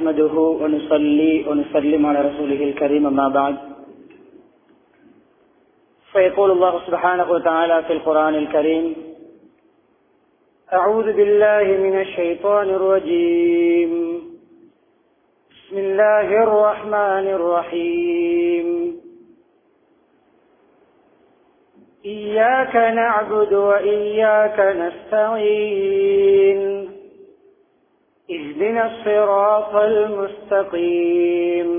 نحمده ونصلي ونسلم على رسوله الكريم أما بعد. فيقول الله سبحانه وتعالى في القرآن الكريم أعوذ بالله من الشيطان الرجيم. بسم الله الرحمن الرحيم. إياك نعبد وإياك نستعين. اهدنا الصراط المستقيم.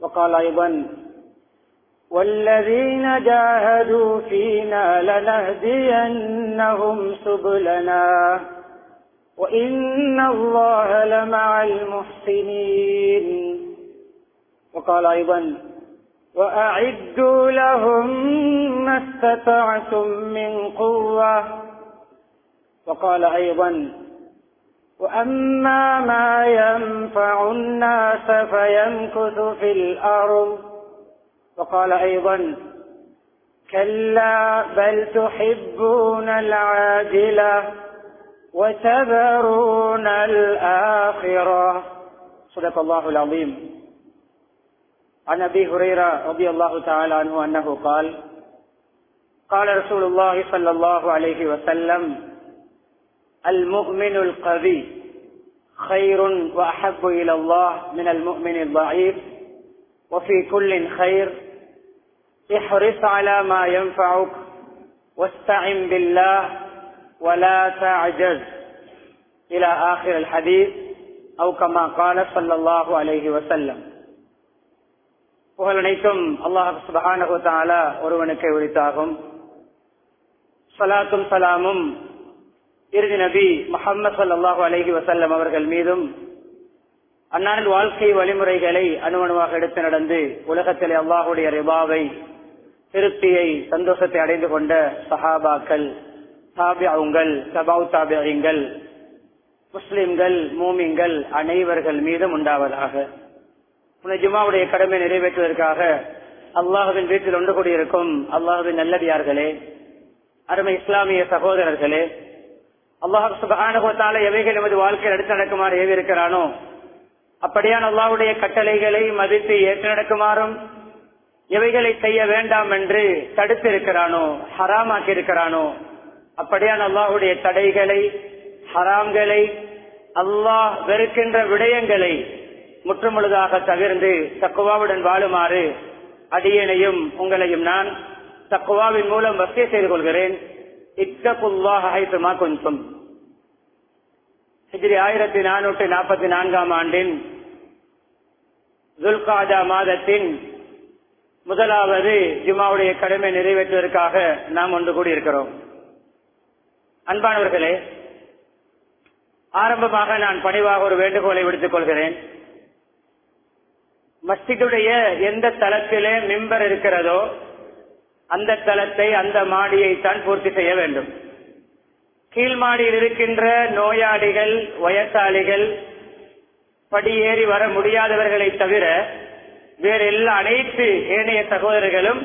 وقال أيضا والذين جاهدوا فينا لنهدينهم سبلنا وإن الله لمع المحسنين. وقال أيضا وأعدوا لهم ما استطعتم من قوة. وقال أيضا وأما ما ينفع الناس فيمكث في الأرض. وقال أيضا كلا بل تحبون العاجلة وتذرون الآخرة. صدق الله العظيم. عن أبي هريرة رضي الله تعالى عنه أنه قال قال رسول الله صلى الله عليه وسلم المؤمن القوي خير وأحب إلى الله من المؤمن الضعيف وفي كل خير احرص على ما ينفعك واستعن بالله ولا تعجز إلى آخر الحديث أو كما قال صلى الله عليه وسلم புகழ் அனைத்தும் அல்லாஹ் சுபஹானகுத்தாலா ஒருவனுக்கு உரித்தாகும் சலாத்தும் சலாமும் இறுதி நபி முகமது சல்லாஹூ அலஹி வசல்லம் அவர்கள் மீதும் அன்னாரின் வாழ்க்கை வழிமுறைகளை அணுவணுவாக எடுத்து நடந்து உலகத்திலே அல்லாஹுடைய ரிபாவை திருப்தியை சந்தோஷத்தை அடைந்து கொண்ட சஹாபாக்கள் தாபியாவுங்கள் சபாவு தாபியங்கள் முஸ்லிம்கள் மூமிங்கள் அனைவர்கள் மீதும் உண்டாவதாக. ஜுமாவுடைய கடமை நிறைவேற்றுவதற்காக அல்லாஹுவின் வீட்டில் ஒன்று கூடியிருக்கும் அல்லாஹுவின் நல்லடியார்களே அருமை இஸ்லாமிய சகோதரர்களே அல்லாஹு சுபானுகத்தால எவைகள் எமது வாழ்க்கையில் எடுத்து நடக்குமாறு ஏவி இருக்கிறானோ அப்படியான அல்லாவுடைய கட்டளைகளை மதித்து ஏற்று நடக்குமாறும் எவைகளை செய்ய வேண்டாம் என்று தடுத்து இருக்கிறானோ ஹராமாக்கி இருக்கிறானோ அப்படியான அல்லாஹுடைய தடைகளை ஹராம்களை அல்லாஹ் வெறுக்கின்ற விடயங்களை முற்றுமுழுதாக தவிர்ந்து தக்குவாவுடன் வாழுமாறு அடியனையும் உங்களையும் நான் தக்குவாவின் மூலம் வசதி செய்து கொள்கிறேன். இத்தகுல்லாஹைத்துமா கொஞ்சம். ஹிஜ்ரி ஆயிரத்தி நானூற்றி நாற்பத்தி நான்காம் ஆண்டின் துல்காஜா மாதத்தின் முதலாவது ஜுமாவுடைய கடமை நிறைவேற்றுவதற்காக நாம் ஒன்று கூடியிருக்கிறோம். அன்பானவர்களே ஆரம்பமாக நான் பணிவாக ஒரு வேண்டுகோளை விடுத்துக் கொள்கிறேன். மஸ்ஜிதுடைய எந்த தளத்திலே மிம்பர் இருக்கிறதோ அந்த தளத்தை அந்த மாடியை தான் பூர்த்தி செய்ய வேண்டும். கீழ் மாடியில் இருக்கின்ற நோயாளிகள் வயசாளிகள் படியேறி வர முடியாதவர்களை தவிர வேற எல்லா அனைத்து ஏனைய சகோதரர்களும்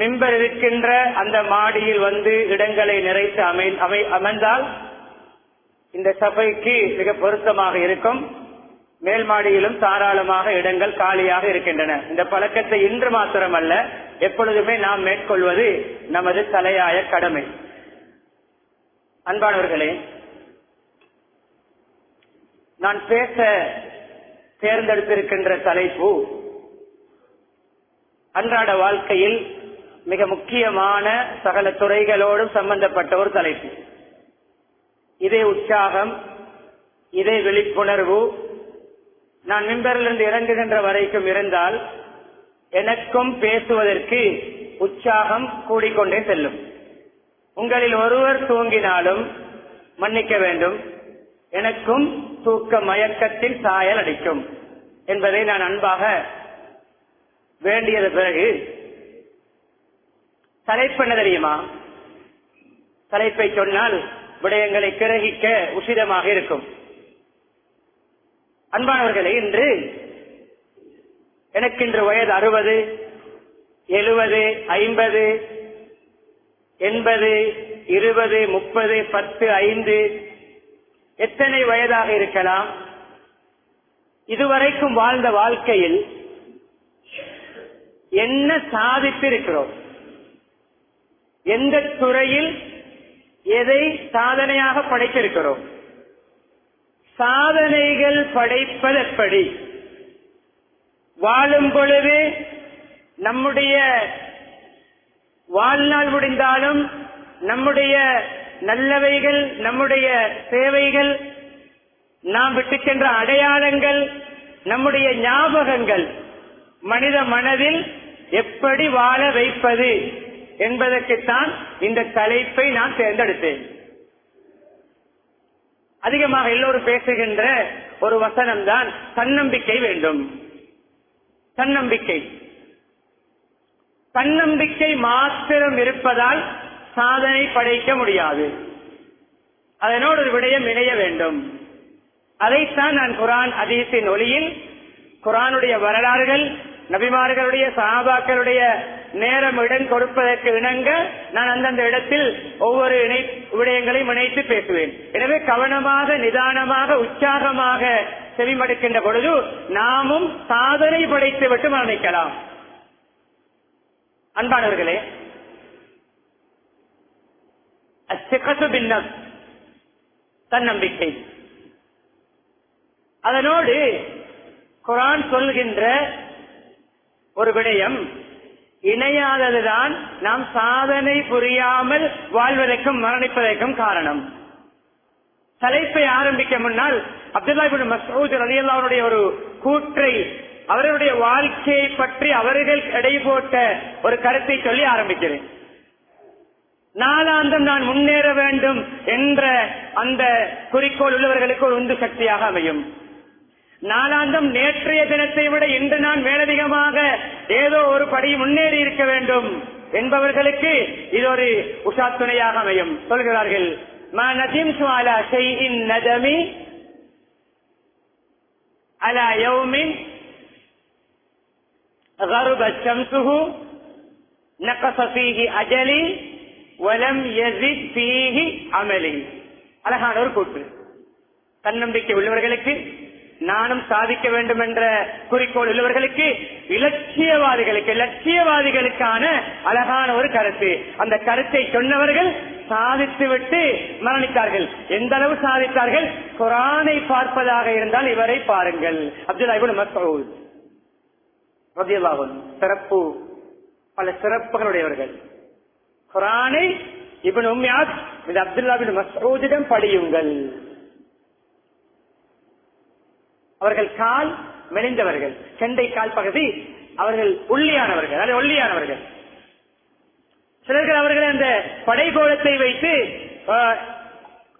மிம்பர் இருக்கின்ற அந்த மாடியில் வந்து இடங்களை நிறைத்து அமை அமை அமர்ந்தால் இந்த சபைக்கு மிக பொருத்தமாக இருக்கும். மேல் மாடியிலும் தாராளமாக இடங்கள் காலியாக இருக்கின்றன. இந்த பழக்கத்தை இன்று மாத்திரமல்ல எப்பொழுதுமே நாம் மேற்கொள்வது நமது தலையாய கடமை. அன்பானவர்களே நான் பேச தேர்ந்தெடுத்திருக்கின்ற தலைப்பு அன்றாட வாழ்க்கையில் மிக முக்கியமான சகல துறைகளோடும் சம்பந்தப்பட்ட ஒரு தலைப்பு. இதே உற்சாகம் இதே விழிப்புணர்வு நான் மிம்பரிலிருந்து இறங்குகின்ற வரைக்கும் இருந்தால் எனக்கும் பேசுவதற்கு உற்சாகம் கூடிக்கொண்டே செல்லும். உங்களில் ஒருவர் தூங்கினாலும் மன்னிக்க வேண்டும். எனக்கும் தூக்க மயக்கத்தில் சாயல் அடிக்கும் என்பதை நான் அன்பாக வேண்டியது பிறகு தலைப்பெண்ண தெரியுமா? தலைப்பை சொன்னால் விடயங்களை கிரகிக்க உசிதமாக இருக்கும். அன்பானவர்களே இன்று எனக்கு இன்று வயது அறுபது எழுபது ஐம்பது எண்பது இருபது முப்பது பத்து ஐந்து எத்தனை வயதாக இருக்கலாம்? இதுவரைக்கும் வாழ்ந்த வாழ்க்கையில் என்ன சாதித்திருக்கிறோம்? எந்த துறையில் எதை சாதனையாக படைத்திருக்கிறோம்? சாதனைகள் படைப்பதெப்படி? வாழும் பொழுது நம்முடைய வாழ்நாள் முடிந்தாலும் நம்முடைய நல்லவைகள் நம்முடைய சேவைகள் நாம் விட்டு சென்ற அடையாளங்கள் நம்முடைய ஞாபகங்கள் மனித மனதில் எப்படி வாழ வைப்பது என்பதற்குத்தான் இந்த தலைப்பை நான் தேர்ந்தெடுத்தேன். அதிகமாக எல்லோரும் பேசுகின்ற ஒரு வசனம் தான் தன்னம்பிக்கை வேண்டும். தன்னம்பிக்கை. தன்னம்பிக்கை மாத்திரம் இருப்பதால் சாதனை படைக்க முடியாது. அதனோடு ஒரு விடயம் இணைய வேண்டும். அதைத்தான் நான் குரான் அதிகத்தின் ஒளியில் குரானுடைய வரலாறுகள் நபிமார்களுடைய சாபாக்களுடைய நேரம் இடம் கொடுப்பதற்கு இணங்க நான் அந்தந்த இடத்தில் ஒவ்வொரு இணை விடயங்களையும் இணைத்து பேசுவேன். எனவே கவனமாக நிதானமாக உற்சாகமாக செவிமடுக்கின்ற பொழுது நாமும் சாதனை படைத்து விட்டு மரணிக்கலாம். அன்பானவர்களே அச்சிகத்து பின்னம் தன்னம்பிக்கை. அதனோடு குரான் சொல்கின்ற ஒரு விடயம் இணையாததுதான் நாம் சாதனை புரியாமல் வாழ்வதற்கும் மரணிப்பதற்கும் காரணம். தலைப்பை ஆரம்பிக்க முன்னால் அப்துல்லா இபின் மசூத் ரலியல்லாவுடைய ஒரு கூற்றை அவருடைய வாழ்க்கையை பற்றி அவர்கள் எடை போட்ட ஒரு கருத்தை சொல்லி ஆரம்பிக்கிறேன். நாளாந்தம் நான் முன்னேற வேண்டும் என்ற அந்த குறிக்கோள் உள்ளவர்களுக்கு ஒரு உந்து சக்தியாக அமையும். நாளாந்தம் நேற்றைய தினத்தை விட இன்று நான் மேலதிகமாக ஏதோ ஒரு படி முன்னேறி இருக்க வேண்டும் என்பவர்களுக்கு இது ஒரு உஷா துணையாக அமையும் சொல்கிறார்கள் ما ندمت على شيء ندمي على يوم غربت شمسه نقص فيه أجلي ولم يزد فيه عملي அழகான ஒரு கூற்று தன்னம்பிக்கை உள்ளவர்களுக்கு நானும் சாதிக்க வேண்டும் என்ற குறிக்கோள் உள்ளவர்களுக்கு இலட்சியவாதிகளுக்கு இலட்சியவாதிகளுக்கான அழகான ஒரு கருத்து. அந்த கருத்தை சொன்னவர்கள் சாதித்துவிட்டு மரணித்தார்கள். எந்த அளவு சாதித்தார்கள்? குரானை பார்ப்பதாக இருந்தால் இவரை பாருங்கள். அப்துல்லா இப்னு மஸ்ஊத் ரலியல்லாஹு சிறப்பு பல சிறப்புகளுடையவர்கள். குரானை இவன் உம்யாத் இது அப்துல்லா பின் மசூதிடம் படியுங்கள். அவர்கள் கால் மெலிந்தவர்கள். செண்டை கால் பகுதி அவர்கள் ஒல்லியானவர்கள் அல்லது ஒல்லியானவர்கள். சிலர்கள் அவர்கள் அந்த படைகோலத்தை வைத்து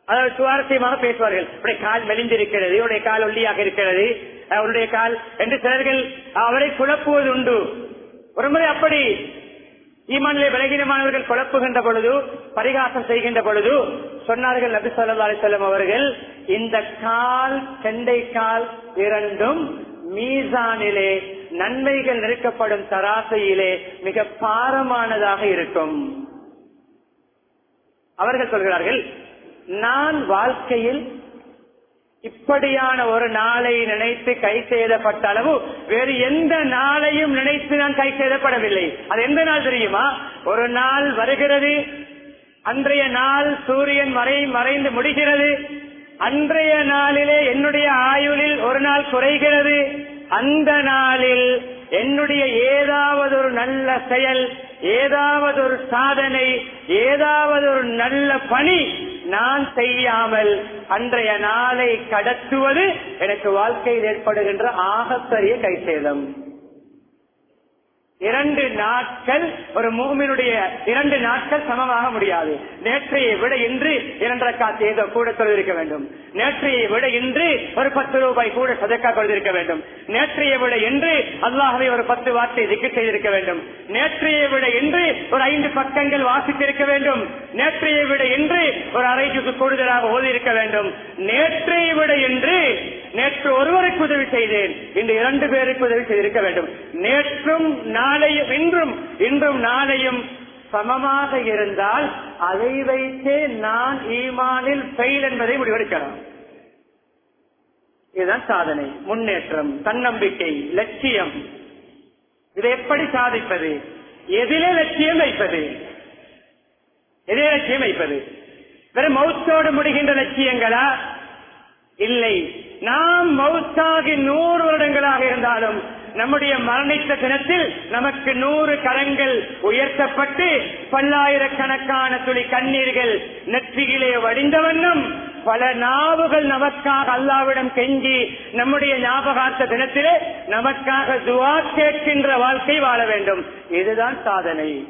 அதாவது சுவாரஸ்யமாக பேசுவார்கள். உடைய கால் மெலிந்திருக்கிறது உடைய கால் ஒல்லியாக இருக்கிறது அவருடைய கால் என்று சிலர்கள் அவரை குழப்புவது உண்டு ஒருமுறை அப்படி ஈமானிலே விலகினமானவர்கள் குழப்புகின்ற பொழுது பரிகாசம் செய்கின்ற பொழுது சொன்னார்கள் நபி சொல்லா அலிசல்லம் அவர்கள் இந்த கால் செண்டை கால் இரண்டும் மீசானிலே நன்மைகள் நெருக்கப்படும் தராசையிலே மிக பாரமானதாக இருக்கும். அவர்கள் சொல்கிறார்கள் நான் வாழ்க்கையில் இப்படியான ஒரு நாளை நினைத்து கை செய்தப்பட்ட அளவு வேறு எந்த நாளையும் நினைத்து நான் கை செய்தப்படவில்லை அது எந்த நாள் தெரியுமா? ஒரு நாள் வருகிறது அன்றைய நாள் சூரியன் மறை மறைந்து முடிகிறது அன்றைய நாளிலே என்னுடைய ஆயுளில் ஒரு நாள் குறைகிறது அந்த நாளில் என்னுடைய ஏதாவது ஒரு நல்ல செயல் ஏதாவது ஒரு சாதனை ஏதாவது ஒரு நல்ல பணி நான் செய்யாமல் அன்றைய நாளை கடத்துவது எனக்கு வாழ்க்கையில் ஏற்படுகின்ற ஆகப்பெரிய கைசேதம். இரண்டு நாட்கள் ஒரு மூமினுடைய இரண்டு நாட்கள் சமமாக முடியாது. நேற்றையை விட இன்று இரண்டரை காத்து ஏதோ கூட தொழுதிருக்க வேண்டும். நேற்றையை விட இன்று ஒரு பத்து ரூபாய் கூட சதக்கா கொள்திருக்க வேண்டும். நேற்றையை விட இன்று அல்லாஹவை ஒரு பத்து வார்த்தை திக்கு செய்திருக்க வேண்டும். நேற்றையை விட இன்று ஒரு ஐந்து பக்கங்கள் வாசித்திருக்க வேண்டும். நேற்றையை விட இன்று ஒரு அரைக்கு கூடுதலாக ஓதி இருக்க வேண்டும். நேற்றையை விட இன்று நேற்று ஒருவருக்கு உதவி செய்தேன். இன்று இரண்டு பேருக்கு உதவி செய்திருக்க வேண்டும். நேற்றும் நாளையும் இன்றும் இன்றும் நாளையும் சமமாக இருந்தால் அதை வைத்தே நான் ஈமானில் ஃபெயில் என்பதை முடிவெடுக்கலாம். இதுதான் சாதனை. முன்னேற்றம் தன்னம்பிக்கை லட்சியம். இதை எப்படி சாதிப்பது? எதிலே லட்சியம் வைப்பது? எதிலே லட்சியம் வைப்பது? வெறும் மௌத்தோடு முடிகின்ற லட்சியங்களா? இல்லை. நாம் மௌத்தாகி நூறு வருடங்களாக இருந்தாலும் நம்முடைய மரணித்த தினத்தில் நமக்கு நூறு கரங்கள் உயர்த்தப்பட்டு பல்லாயிரக்கணக்கான துளி கண்ணீர்கள் நெற்றியிலே வடிந்த வண்ணம் பல நாவுகள் நமக்காக அல்லாவிடம் கெஞ்சி நம்முடைய ஞாபகார்த்த தினத்திலே நமக்காக துவா கேட்கின்ற வாழ்க்கை வாழ வேண்டும். இதுதான் சாதனை.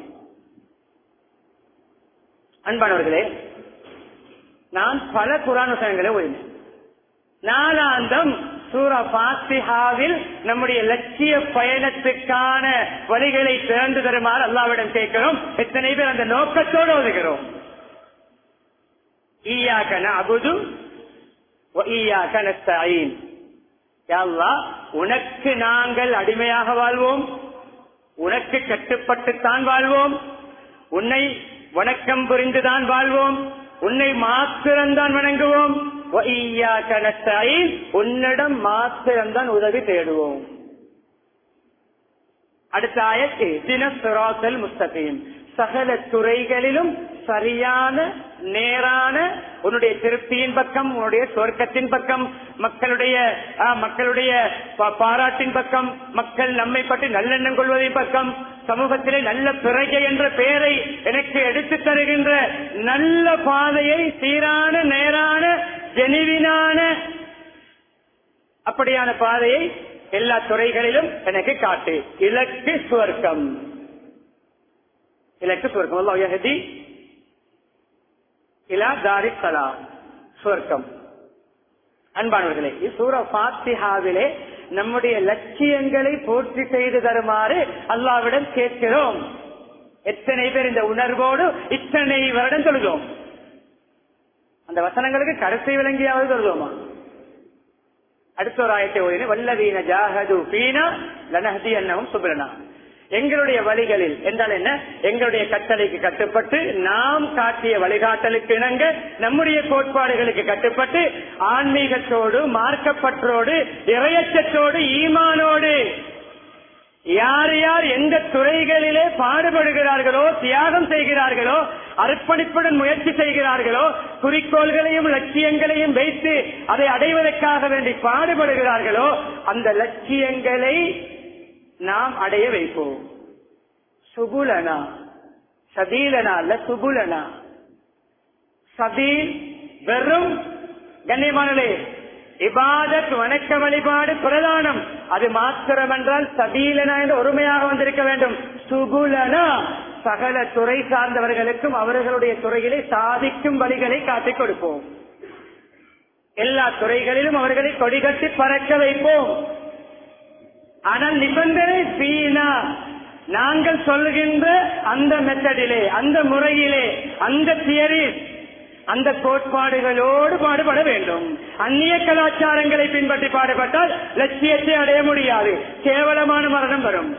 அன்பானவர்களே நான் பல குரான் ஓய்ந்தேன் நாளாந்தம். நாலாந்தம் சூரா பாத்திஹாவில் நம்முடைய லட்சிய பயணத்துக்கான வழிகளை திறந்து தருமாறு அல்லாவிடம் கேட்கிறோம். எத்தனை பேர் அந்த நோக்கத்தோடு ஒதுகிறோம் ஈயாக்க அபுது வ உனக்கு நாங்கள் அடிமையாக வாழ்வோம். உனக்கு கட்டுப்பட்டுத்தான் வாழ்வோம். உன்னை வணக்கம் புரிந்துதான் வாழ்வோம். உன்னை மாத்திரம்தான் வணங்குவோம். உன்னிடம் மாத்திரம்தான் உதவி தேடுவோம். அடுத்த ஆயத்து தின சுராசல் முஸ்தகீம். சகல துறைகளிலும் சரியான நேரான உன்னுடைய திருப்தியின் பக்கம் உன்னுடைய சொர்க்கத்தின் பக்கம் மக்களுடைய மக்களுடைய பாராட்டின் பக்கம் மக்கள் நம்மை பற்றி நல்லெண்ணம் கொள்வதின் பக்கம் சமூகத்திலே நல்ல பிறகை என்ற பெயரை எனக்கு எடுத்து தருகின்ற நல்ல பாதையை சீரான நேரான ஜெனிவினான அப்படியான பாதையை எல்லா துறைகளிலும் எனக்கு காட்டு. இலக்கு சுவர்க்கம். இலக்கு சுவர்க்கம். அல்லாஹ் இலா தாரி சலாம் சுவர்க்கம். அன்பானவர்களே சூர பாத்திஹாவிலே நம்முடைய லட்சியங்களை பூர்த்தி செய்து தருமாறு அல்லாவிடம் கேட்கிறோம். எத்தனை பேர் இந்த உணர்வோடு இத்தனை வருடம் தொழுதோம்? அந்த வசனங்களுக்கு கடைசி விளங்கியாவது தொழுதோமா? அடுத்த ஒரு ஆயத்தை ஓதினேன் வல்லவீன ஜாகது பீனா லனஹதி அன்னவும் சுபலனா. எங்களுடைய வழிகளில். என்றால் என்ன? எங்களுடைய கட்டளைக்கு கட்டுப்பட்டு நாம் காட்டிய வழிகாட்டலுக்கு இணங்க நம்முடைய கோட்பாடுகளுக்கு கட்டுப்பட்டு ஆன்மீகத்தோடு மார்க்கப்பற்றோடு இறையச்சத்தோடு ஈமானோடு. யார் யார் எந்த துறைகளிலே பாடுபடுகிறார்களோ தியாகம் செய்கிறார்களோ அர்ப்பணிப்புடன் முயற்சி செய்கிறார்களோ குறிக்கோள்களையும் லட்சியங்களையும் வைத்து அதை அடைவதற்காக வேண்டி பாடுபடுகிறார்களோ அந்த லட்சியங்களை நாம் அடைய வைப்போம். சுகுலனா. சதீலனா அல்ல சுகுலனா. சதீல் வெறும் கண்ணியமானே இபாதத் வணக்க வழிபாடு பிரதானம். அது மாத்திரம் என்றால் சபீலனா என்று ஒருமையாக வந்திருக்க வேண்டும். சுகுலனா. சகல துறை சார்ந்தவர்களுக்கும் அவர்களுடைய துறைகளை சாதிக்கும் வழிகளை காட்டிக் கொடுப்போம். எல்லா துறைகளிலும் அவர்களை கொடிகட்டி பறக்க வைப்போம். ஆனால் நிபந்தனை பீனா. நாங்கள் சொல்லுகின்ற அந்த மெத்தடிலே அந்த முறையிலே அந்த தியரி அந்த கோட்பாடுகளோடு பாடுபட வேண்டும். அந்நிய கலாச்சாரங்களை பின்பற்றி பாடுபட்டால் லட்சியத்தை அடைய முடியாது. கேவலமான மரணம் வரும்.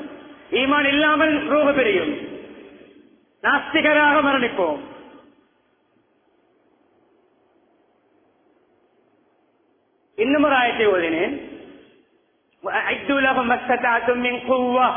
ஈமான் இல்லாமல் ரூப பிரியும். நாஸ்திகராக மரணிப்போம். இன்னும் ஒரு ஆயத்தை ஓதினேன். وأعدوا لهم ما استطعتم من قوة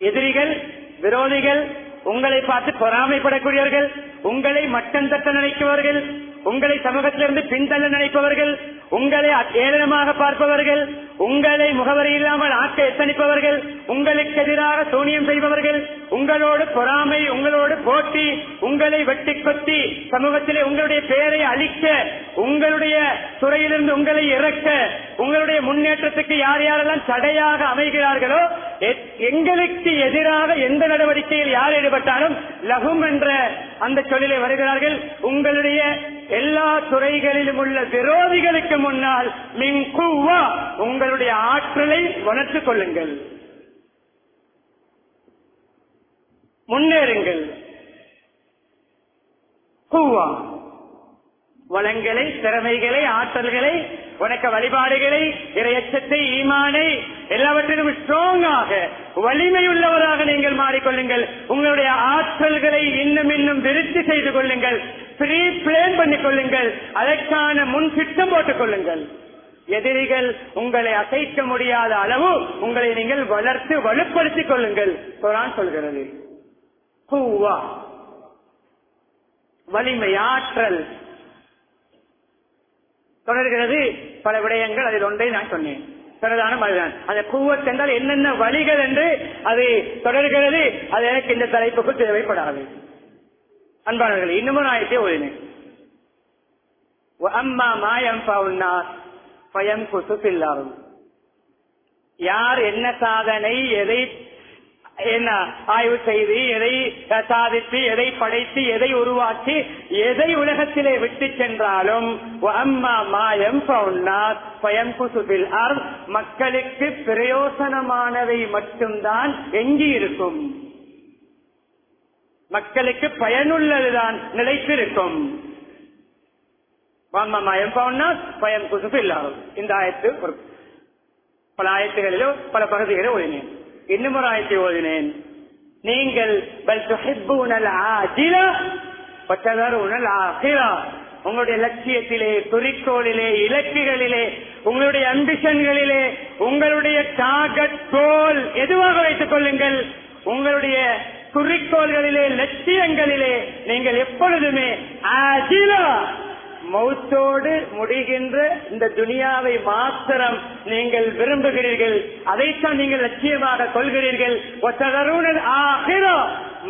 எதிரிகள் விரோதிகள் உங்களை பார்த்து பொறாமைப்படக்கூடியவர்கள் உங்களை மட்டம் தட்ட நினைப்பவர்கள் உங்களை சமூகத்திலிருந்து பின்தள்ள நினைப்பவர்கள் உங்களை ஏளனமாக பார்ப்பவர்கள் உங்களை முகவரி இல்லாமல் ஆக்க எத்தனிப்பவர்கள் உங்களுக்கு எதிராக சூனியம் செய்பவர்கள் உங்களோடு பொறாமை உங்களோடு போட்டி உங்களை வெட்டி கொத்தி சமூகத்திலே உங்களுடைய பெயரை அழிக்க உங்களுடைய துறையிலிருந்து உங்களை இறக்க உங்களுடைய முன்னேற்றத்துக்கு யார் யாரெல்லாம் தடையாக அமைகிறார்களோ எங்களுக்கு எதிராக எந்த நடவடிக்கையில் யார் ஈடுபட்டாலும் லகும் என்ற அந்த சொல்லிலே வருகிறார்கள். உங்களுடைய எல்லா துறைகளிலும் உள்ள விரோதிகளுக்கு முன்னால் மின் உங்களுடைய ஆற்றலை வளர்த்துக் கொள்ளுங்கள். முன்னேறுங்கள். பூவா வளங்களை திறமைகளை ஆற்றல்களை உனக்கு வழிபாடுகளை இரையச்சத்தை ஈமானை எல்லாவற்றிலும் ஸ்ட்ராங்காக வலிமை உள்ளவராக நீங்கள் மாறிக்கொள்ளுங்கள். உங்களுடைய ஆற்றல்களை இன்னும் இன்னும் விருத்தி செய்து கொள்ளுங்கள். ப்ரீ பிளேன் பண்ணிக் கொள்ளுங்கள். அதற்கான முன் திட்டம் போட்டுக் கொள்ளுங்கள். எதிரிகள் உங்களை அசைக்க முடியாத அளவு உங்களை நீங்கள் வளர்த்து வலுப்படுத்திக் கொள்ளுங்கள். சொல்கிறது. குவா வலிமையாற்றல். தொடர்கிறது பல விடயங்கள் அதில் ஒன்றை நான் சொன்னேன். பிரதானம் அதுதான் அந்த கூவத் என்றால் என்னென்ன வழிகள் என்று அது தொடர்கிறது. அது எனக்கு இந்த தலைப்புக்கு தேவைப்படாது. அன்பானவர்கள் இன்னமும் நான் இதே ஓடினேன் அம்மா மாயம் பவுன்னார் பயம் குசுப்பில்லாரும் யார் என்ன சாதனை எதை என்ன ஆய்வு செய்து எதை சாதித்து எதை படைத்து எதை உருவாக்கி எதை உலகத்திலே விட்டு சென்றாலும் மாயம் மக்களுக்கு பிரயோசனமானவை மட்டும்தான் எங்கி இருக்கும் மக்களுக்கு பயனுள்ளதுதான் நிலைத்திருக்கும். மயம் பவுன்னா பயம் குசுப்பு இல்லாரும் இந்த ஆயத்து பல ஆயத்துகளிலோ பல பகுதிகளிலோ ஒழுங்கினேன் இன்னும் ஒரு ஆயத்தை ஓதினேன். நீங்கள் பல் உங்களுடைய லட்சியத்திலே குறிக்கோளிலே இலக்குகளிலே உங்களுடைய அம்பிஷன்களிலே உங்களுடைய டார்கெட் கோல் எதுவாக வைத்துக் கொள்ளுங்கள்? உங்களுடைய குறிக்கோள்களிலே லட்சியங்களிலே நீங்கள் எப்பொழுதுமே ஆஜிலா. மௌத்தோடு முடிகின்ற இந்த துனியாவை மாத்திரம் நீங்கள் விரும்புகிறீர்கள். அதைத்தான் நீங்கள் லட்சியமாக கொள்கிறீர்கள்.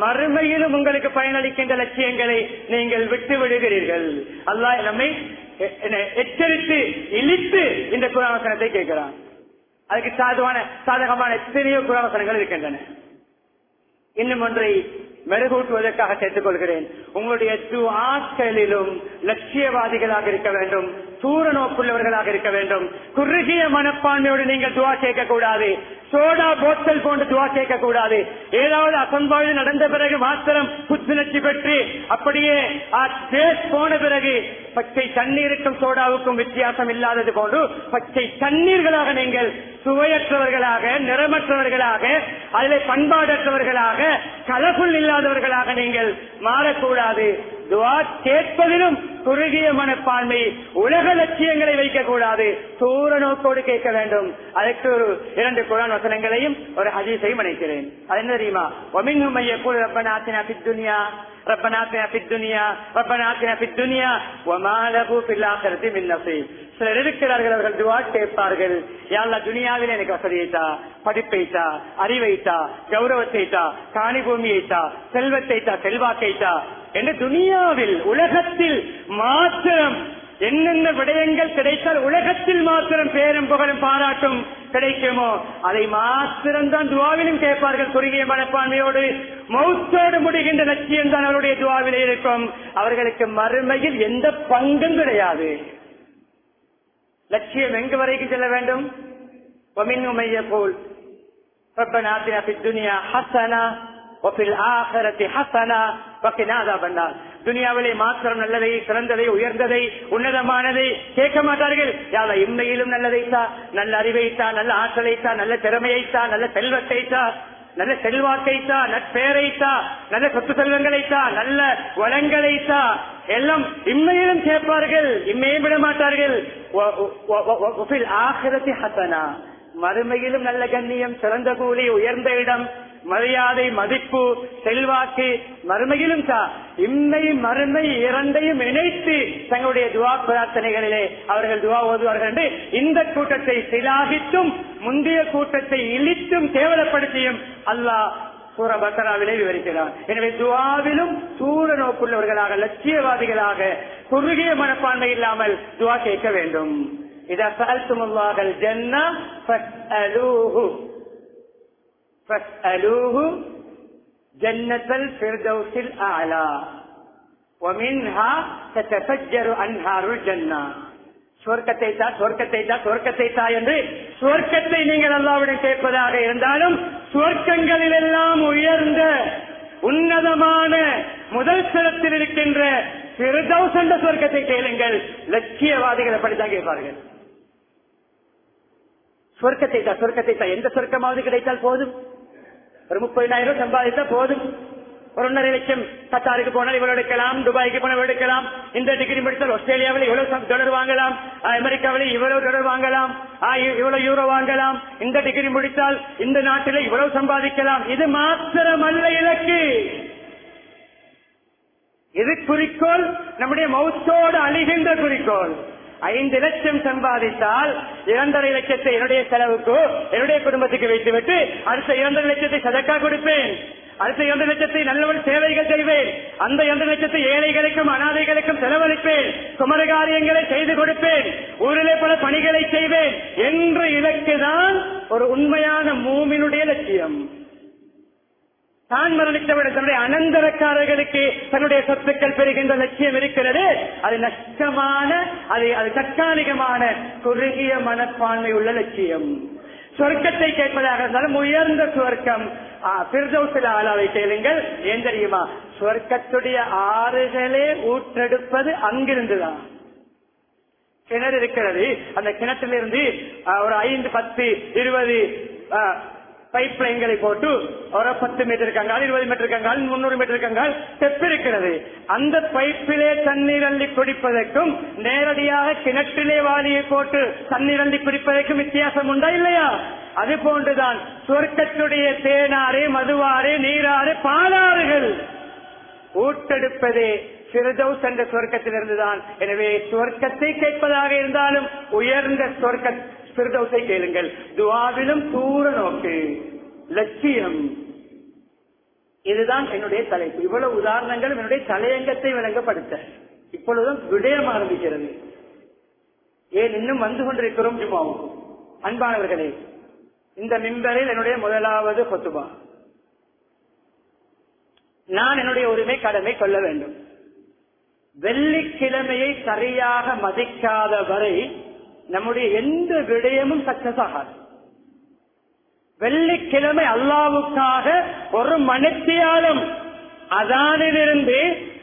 மறுமையிலும் உங்களுக்கு பயனளிக்கின்ற லட்சியங்களை நீங்கள் விட்டு விடுகிறீர்கள். அல்லாஹ் நம்மை எ- என்ன- எச்சரித்து இழித்து இந்த குராவசனத்தை கேட்கிறான். அதுக்கு சாதுவான சாதகமான எத்தனையோ குராவசனங்கள் இருக்கின்றன. இன்னும் ஒன்றை மெருகூட்டுவதற்காக சேர்த்துக் கொள்கிறேன் உங்களுடைய ஆட்களிலும் லட்சியவாதிகளாக இருக்க வேண்டும். தூர நோக்குள்ளவர்களாக இருக்க வேண்டும். குறுகிய மனப்பான்மையோடு நீங்கள் துவா கேட்கக்கூடாது. சோடா போத்தல் போன்று துவா கேட்கக்கூடாது. ஏதாவது அசம்பாவித நடந்த பிறகு மாத்திரம் புத்துணர்ச்சி பெற்று அப்படியே போன பிறகு பச்சை தண்ணீருக்கும் சோடாவுக்கும் வித்தியாசம் இல்லாதது போன்று பச்சை தண்ணீர்களாக நீங்கள் சுவையற்றவர்களாக நிறமற்றவர்களாக அதில் பண்பாடற்றவர்களாக கலகுள் இல்லாதவர்களாக நீங்கள் மாறக்கூடாது. துவா கேட்பதிலும் குறுகிய மனப்பான்மை உலக லட்சியங்களை வைக்கக்கூடாது. தூர நோக்கோடு கேட்க வேண்டும். அதற்கு ஒரு இரண்டு குரான் வசனங்களையும் ஒரு ஹதீஸையும் அணைக்கிறேன் அது என்ன தெரியுமா? ஒமின்ஹும் மையக்கூல் ரப்பனாத்தினா பித்துனியா ரப்பனாத்தினா பித்துனியா ரப்பனாத்தினா பித்துனியா ஒமாலபு பில்லாக்கரத்தி மின்னசை சிலர் இருக்கிறார்கள் அவர்கள் துவா கேட்பார்கள். யாழ்லா துனியாவில் எனக்கு வசதியைத்தா படிப்பைத்தா அறிவைத்தா கௌரவத்தைத்தா காணி பூமியைத்தா செல்வத்தைத்தா செல்வாக்கைத்தா என்று துனியாவில் உலகத்தில் மாத்திரம் என்னென்ன விடயங்கள் கிடைத்தால் உலகத்தில் மாத்திரம் பேரும் புகழும் பாராட்டும் கிடைக்குமோ அதை மாத்திரம் தான் துவாவிலும் கேட்பார்கள் குறுகிய மனப்பான்மையோடு மௌத்தோடு முடிகின்ற லட்சியம் தான் அவருடைய துவாவிலே இருக்கும் அவர்களுக்கு மறுமையில் எந்த பங்கும் கிடையாது லட்சியம் எங்கு வரைக்கும் செல்ல வேண்டும் ومن من يقول ربنا آتنا في الدنيا حسنة துனியாவிலே மாத்திரம் நல்லதை சிறந்ததை உயர்ந்ததை உன்னதமானதை கேட்க மாட்டார்கள் யாரா இம்மையிலும் நல்லதைத்தா நல்ல அறிவைத்தா நல்ல ஆற்றலைத்தா நல்ல திறமையைத்தா நல்ல செல்வத்தைத்தா நல்ல செல்வாக்கைத்தா நற்பெயரைத்தா நல்ல சொத்து செல்வங்களைத்தா நல்ல வளங்களைத்தா எல்லாம் இம்மையிலும் கேட்பார்கள் இம்மையும் விட மாட்டார்கள் ஆகிரத்தி ஹசனா மறுமையிலும் நல்ல கண்ணியம் சிறந்த கூலி உயர்ந்த இடம் மரியாதை மதிப்பு செல்வாக்கு மறுமையிலும் இம்மை மறுமை இரண்டையும் இணைத்து தங்களுடைய துவா பிரார்த்தனைகளிலே அவர்கள் துவா ஓதுவார்கள் என்று இந்த கூட்டத்தை சிலாகித்தும் முந்தைய கூட்டத்தை இழித்தும் கேவலப்படுத்தியும் அல்லாஹ் சூர பக்கராவிலே விவரிக்கிறார் எனவே துவாவிலும் சூர நோக்குள்ளவர்களாக லட்சியவாதிகளாக குறுகிய மனப்பான்மை இல்லாமல் துவா கேட்க வேண்டும். இதை فاسألوه فاسألوه جنة الفردوس الأعلى ومنها تتفجر أنهار الجنة சுவர்க்கத்தை தா சொர்க்கத்தை தா சொர்க்கத்தை தா என்று சுவர்க்கத்தை நீங்கள் அல்லாவிடம் கேட்பதாக இருந்தாலும் சுவர்க்கங்களில் எல்லாம் உயர்ந்த உன்னதமான முதல் சிரத்தில் இருக்கின்ற பிரதௌஸ் என்ற சொர்க்கத்தை கேளுங்கள் லட்சியவாதிகள் அப்படித்தான் கேட்பார்கள் சொர்க்கத்தை தான் சொர்க்கத்தை தான் எந்த சொர்க்கமாவது கிடைத்தால் போதும் ஒரு முப்பதினாயிரம் ரூபாய் சம்பாதித்தா போதும் ஒரு ஒன்றரை லட்சம் கத்தாருக்கு போனால் இவ்வளவு எடுக்கலாம் துபாய்க்கு போனால் எடுக்கலாம் இந்த டிகிரி முடித்தால் ஆஸ்திரேலியாவில் இவ்வளவு டாலர் வாங்கலாம் அமெரிக்காவில் இவ்வளவு டாலர் வாங்கலாம் இவ்வளவு யூரோ வாங்கலாம் இந்த டிகிரி முடித்தால் இந்த நாட்டில் இவ்வளவு சம்பாதிக்கலாம் இது மாத்திரமல்ல இலக்கு இது குறிக்கோள் நம்முடைய மௌத்தோடு அழிகின்ற குறிக்கோள் ஐந்து லட்சம் சம்பாதித்தால் இரண்டரை லட்சத்தை என்னுடைய செலவுக்கு என்னுடைய குடும்பத்துக்கு வைத்துவிட்டு அடுத்த இரண்டரை லட்சத்தை சதக்கா கொடுப்பேன். அடுத்த இரண்டு லட்சத்தை நல்லவன் சேவைகள் செய்வேன். அந்த இரண்டு லட்சத்தை ஏழைகளுக்கும் அனாதைகளுக்கும் செலவழிப்பேன். குமர காரியங்களை செய்து கொடுப்பேன். ஊரிலே பல பணிகளை செய்வேன். என்ற இலக்குதான் ஒரு உண்மையான மூமினுடைய லட்சியம். தான் மரணித்தவர்கள் தன்னுடைய அனந்தரக்காரர்களுக்கு தன்னுடைய சொத்துக்கள் பெறுகின்ற லட்சியம் இருக்கிறது. அது நஷ்டமான அது அது தற்காலிகமான குறுகிய மனப்பான்மை உள்ள லட்சியம். சொர்க்கத்தை கேட்பதாக இருந்தாலும் உயர்ந்த சுவர்க்கம் பிர்தௌசில ஆளாவை கேளுங்கள். ஏன் தெரியுமா? சொர்க்கத்துடைய ஆறுகளே ஊற்றெடுப்பது அங்கிருந்துதான். கிணறு இருக்கிறது. அந்த கிணற்றிலிருந்து ஆஹ், ஒரு ஐந்து பத்து இருபது பைப் லைன்களை போட்டு ஒரு பத்து மீட்டர் கங்கால் இருபது மீட்டர் கங்கால் முன்னூறு மீட்டர் கங்கால் செப்பிருக்கிறது அந்த பைப்பிலே தண்ணீர் அள்ளி குடிப்பதற்கும் நேரடியாக கிணற்றிலே வாரியை போட்டு தண்ணீர் அள்ளி குடிப்பதற்கும் வித்தியாசம் உண்டா இல்லையா? அது போன்றுதான் சுவர்க்கத்துடைய தேனாறு மதுவாறு நீராறு பாலாறுகள். ஊட்டெடுப்பதே சிறுதவுஸ் என்ற சுவர்க்கத்திலிருந்துதான் எனவே சுவர்க்கத்தை கேட்பதாக இருந்தாலும் உயர்ந்த சுவர்க்க சிறுதௌசை கேளுங்கள். துவாவிலும் தூர நோக்கு. லட்சியம். இதுதான் என்னுடைய தலைப்பு. இவ்வளவு உதாரணங்களும் என்னுடைய தலையங்கத்தை விளங்கப்படுத்த. இப்பொழுதும் விடயம் ஆரம்பிக்கிறது. ஏன் இன்னும் வந்து கொண்டிருக்கிறோம் ஜுமாவும் அன்பானவர்களே இந்த மிம்பரில் என்னுடைய முதலாவது கொத்துபா நான் என்னுடைய உரிமை கடமை கொள்ள வேண்டும். வெள்ளிக்கிழமையை சரியாக மதிக்காத வரை நம்முடைய எந்த விடயமும் சக்சஸ் ஆகாது. வெள்ளிக்கிழமை அல்லாவுக்காக ஒரு மணித்தியாலும் அதானிலிருந்து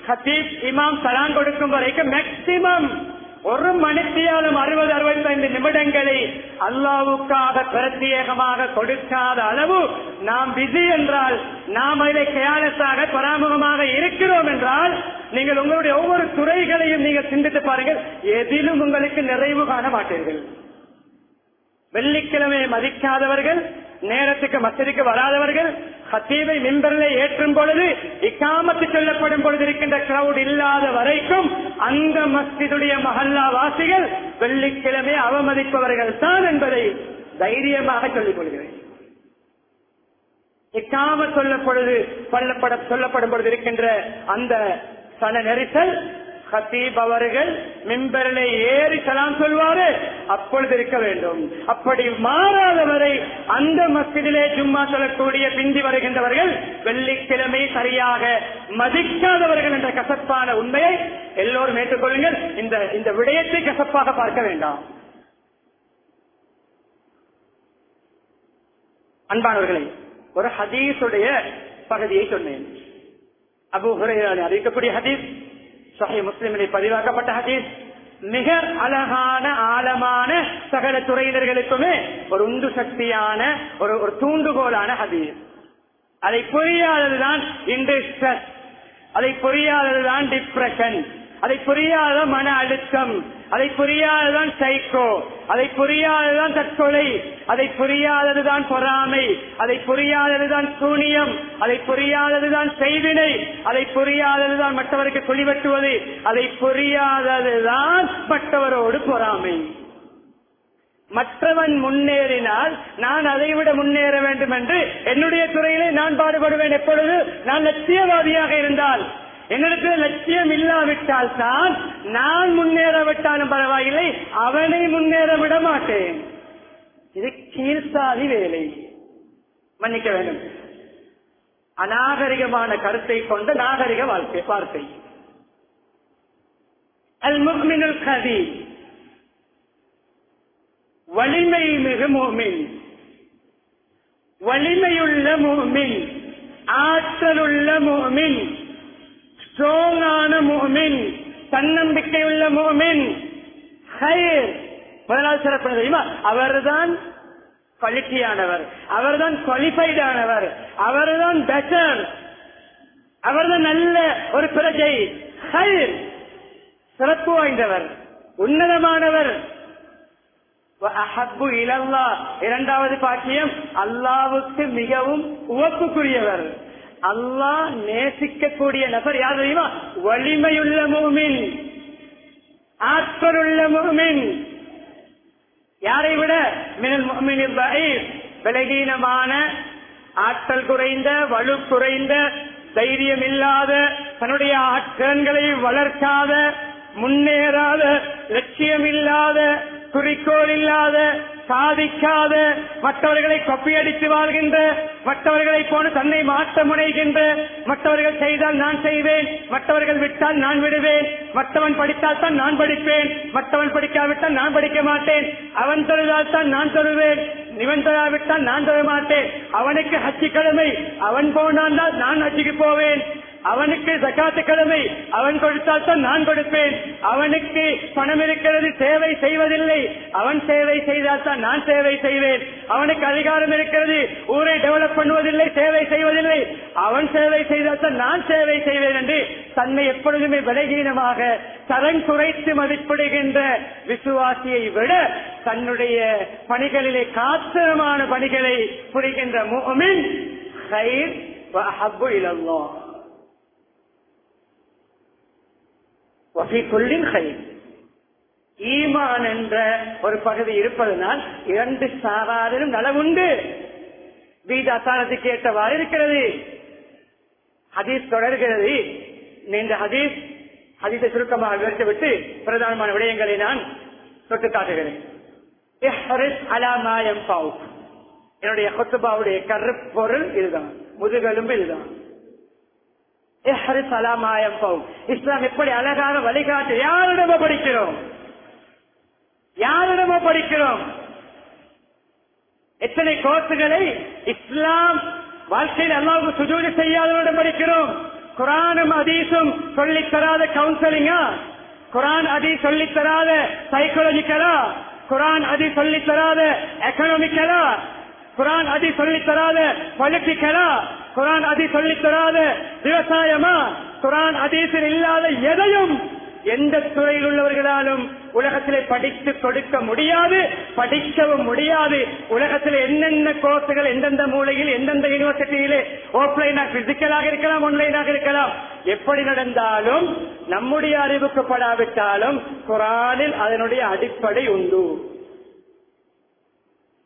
ஹதீப் இமாம் சலான் கொடுக்கும் வரைக்கும் மேக்சிமம் ஒரு மணித்தியாலும் அறுபது அறுபத்தைந்து நிமிடங்களை அல்லாவுக்காக பிரத்யேகமாக கொடுக்காத அளவு நாம் பிஸி என்றால் நாம் அதை கேலஸாக பராமுகமாக இருக்கிறோம் என்றால் நீங்கள் உங்களுடைய ஒவ்வொரு துறைகளையும் நீங்கள் சிந்தித்து பாருங்கள் எதிலும் உங்களுக்கு நிறைவு காண மாட்டீர்கள். வெள்ளிக்கிழமையை மதிக்காதவர்கள் நேரத்துக்கு மசதிக்கு வராதவர்கள் ஹத்தீவை மின்பரில் ஏற்றும் பொழுது இக்காமத்து சொல்லப்படும் பொழுது இருக்கின்ற கிரௌட் இல்லாத வரைக்கும் அந்த மஸ்ஜிதுடைய மஹல்லா வாசிகள் வெள்ளிக்கிழமை அவமதிப்பவர்கள் தான் என்பதை தைரியமாக சொல்லிக் கொள்கிறேன். இக்காம சொல்லப்பொழுது சொல்லப்படும் பொழுது இருக்கின்ற அந்த சன நெரிசல் ஹத்தீப் அவர்கள் மின்பரிலே ஏறி சலாம் சொல்வாரு. அப்பொழுது இருக்க வேண்டும். அப்படி மாறாதவரை அந்த மஸ்ஜிதிலே ஜும்மா சொல்லக்கூடிய பிந்தி வருகின்றவர்கள் வெள்ளிக்கிழமை சரியாக மதிக்காதவர்கள் என்ற கசப்பான உண்மையை எல்லோரும் ஏற்றுக்கொள்ளுங்கள். இந்த இந்த விடயத்தை கசப்பாக பார்க்க வேண்டாம். அன்பானவர்களை ஒரு ஹதீஸுடைய பகுதியை சொன்னேன். அபு ஹுரையாளி அறிவிக்கக்கூடிய ஹதீஸ் சஹி முஸ்லிமிலே பதிவாக்கப்பட்ட ஹதீஸ். மிக அழகான ஆழமான சகல துறையினர்களுக்குமே ஒரு உந்து சக்தியான ஒரு ஒரு தூண்டுகோலான ஹதீஸ். அதை புரியாததுதான் இன்று அதை புரியாததுதான் டிப்ரெஷன் அதை புரியாத மன அழுத்தம். அதை புரியாததுதான் சைக்கோ அதை புரியாததுதான் தற்கொலை. அதை புரியாததுதான் பொறாமை. அதை புரியாததுதான் சூனியம். அதை புரியாததுதான் செய்வினை. அதை புரியாததுதான் மற்றவருக்கு குழிவெட்டுவது அதை புரியாததுதான் மற்றவரோடு பொறாமை. மற்றவன் முன்னேறினால் நான் அதை விட முன்னேற வேண்டும் என்று என்னுடைய துறையிலே நான் பாடுபடுவேன். எப்பொழுது? நான் லட்சியவாதியாக இருந்தால். என்னிடத்தில் லட்சியம் இல்லாவிட்டால் தான் நான் முன்னேறவிட்டாலும் பரவாயில்லை அவனை முன்னேற விட மாட்டேன். இது கீழ்சாதி வேலை. மன்னிக்க வேண்டும். அநாகரிகமான கருத்தை கொண்ட நாகரிக வாழ்க்கை வார்த்தை. அல் முக்மினுல் கதி. வலிமை மிகு மூமின். வலிமையுள்ள மூமின். ஆற்றலுள்ள மூமின். ஸ்ட்ராங்கான மோமின் தன்னம்பிக்கையுள்ள மோமின் ஹைர். முதலாவது சிறப்பு தெரியுமா? அவர்தான் குவாலிட்டியானவர் அவர்தான் குவாலிஃபைடானவர் அவர்தான் பெட்டர் அவர்தான் நல்ல ஒரு பிரஜை. சிறப்பு வாய்ந்தவர். உன்னதமானவர். அஹப்பு இலல்லா. இரண்டாவது பாக்கியம் அல்லாவுக்கு மிகவும் உவப்புக்குரியவர். அல்லாஹ் நேசிக்கக்கூடிய நபர் யார் தெரியுமா? வலிமையுள்ள மூமின் ஆற்றலுள்ள மூமின் யாரை விட? மினல் மூமின் தஈஃப், பலகீனமான ஆற்றல் குறைந்த வலு குறைந்த தைரியம் இல்லாத தன்னுடைய ஆற்றல்களை வளர்க்காத முன்னேறாத லட்சியம் இல்லாத குறிக்கோள் இல்லாத சாதிக்காத மற்றவர்களை கொப்பியடித்து வாழ்கின்ற மற்றவர்களை போல தன்னை மாற்ற முனைகின்ற மற்றவர்கள் செய்தால் நான் செய்வேன் மற்றவர்கள் விட்டால் நான் விடுவேன் மற்றவன் படித்தால் தான் நான் படிப்பேன் மற்றவன் படிக்காவிட்டால் நான் படிக்க மாட்டேன் அவன் தொழுதால் தான் நான் தொழுவேன் இவன் தொழாவிட்டால் நான் தொழ மாட்டேன் அவனுக்கு ஹச்சி கடமை அவன் போனால் நான் ஹச்சிக்கு போவேன். அவனுக்கு ஜக்காத்து கடமை. அவன் கொடுத்தால்தான் நான் கொடுப்பேன். அவனுக்கு பணம் இருக்கிறது சேவை செய்வதில்லை. அவன் சேவை செய்தால்தான் நான் சேவை செய்வேன். அவனுக்கு அதிகாரம் இருக்கிறது ஊரை டெவலப் பண்ணுவதில்லை சேவை செய்வதில்லை. அவன் சேவை செய்தால்தான் நான் சேவை செய்வேன் என்று தன்னை எப்பொழுதுமே விலகீனமாக தரம் குறைத்து மதிப்பிடுகின்ற விசுவாசியை விட தன்னுடைய பணிகளிலே காத்திரமான பணிகளை புரிகின்ற முகமின் கயிர் அஹப்பு இழந்தோம் வசிக்குள்ளின் கயிறு ஈமான் என்ற ஒரு பகுதி இருப்பதனால் இரண்டு சாராரிலும் நலவுண்டு. வீத அசாரத்துக்கு ஏற்றவாறு இருக்கிறது. ஹதீஸ் தொடர்கிறது. இந்த ஹதீஸ் ஹதீஸை சுருக்கமாக விவரித்துவிட்டு பிரதானமான விடயங்களை நான் தொட்டு காட்டுகிறேன். என்னுடைய கொத்துபாவுடைய கருப்பொருள் இதுதான் முதுகெலும்பு இதுதான். இஸ்லாம் எப்படி அழகான வழிகாட்டு யாரிடமோ படிக்கிறோம். யாரிடமோ படிக்கிறோம். எத்தனை கோர்ஸுகளை இஸ்லாம் வாழ்க்கையில் அல்லாவுக்கு சுஜூதி செய்யாதவரிடம் படிக்கிறோம். குரானும் அதீசும் சொல்லித் தராத கவுன்சிலிங்கா குரான் அதி சொல்லித் சைக்கோலஜிக்கலா குரான் அதி சொல்லித்தராத எக்கனாமிக்கலா குரான் அதி சொல்லித்தராத பொலிட்டிக்கலா குரான் அதி சொல்லித் தராத விவசாயமா? குரான் அதீசில் இல்லாத எதையும் எந்த துறையில் உள்ளவர்களாலும் உலகத்திலே படித்து கொடுக்க முடியாது படிக்கவும் முடியாது. உலகத்தில் என்னென்ன கோர்ஸுகள் எந்தெந்த மூலையில் எந்தெந்த யூனிவர்சிட்டியிலே ஆஃப்லைனாக பிசிக்கலாக இருக்கலாம் ஆன்லைனாக இருக்கலாம். எப்படி நடந்தாலும் நம்முடைய அறிவுக்கு படாவிட்டாலும் குரானில் அதனுடைய அடிப்படை உண்டு.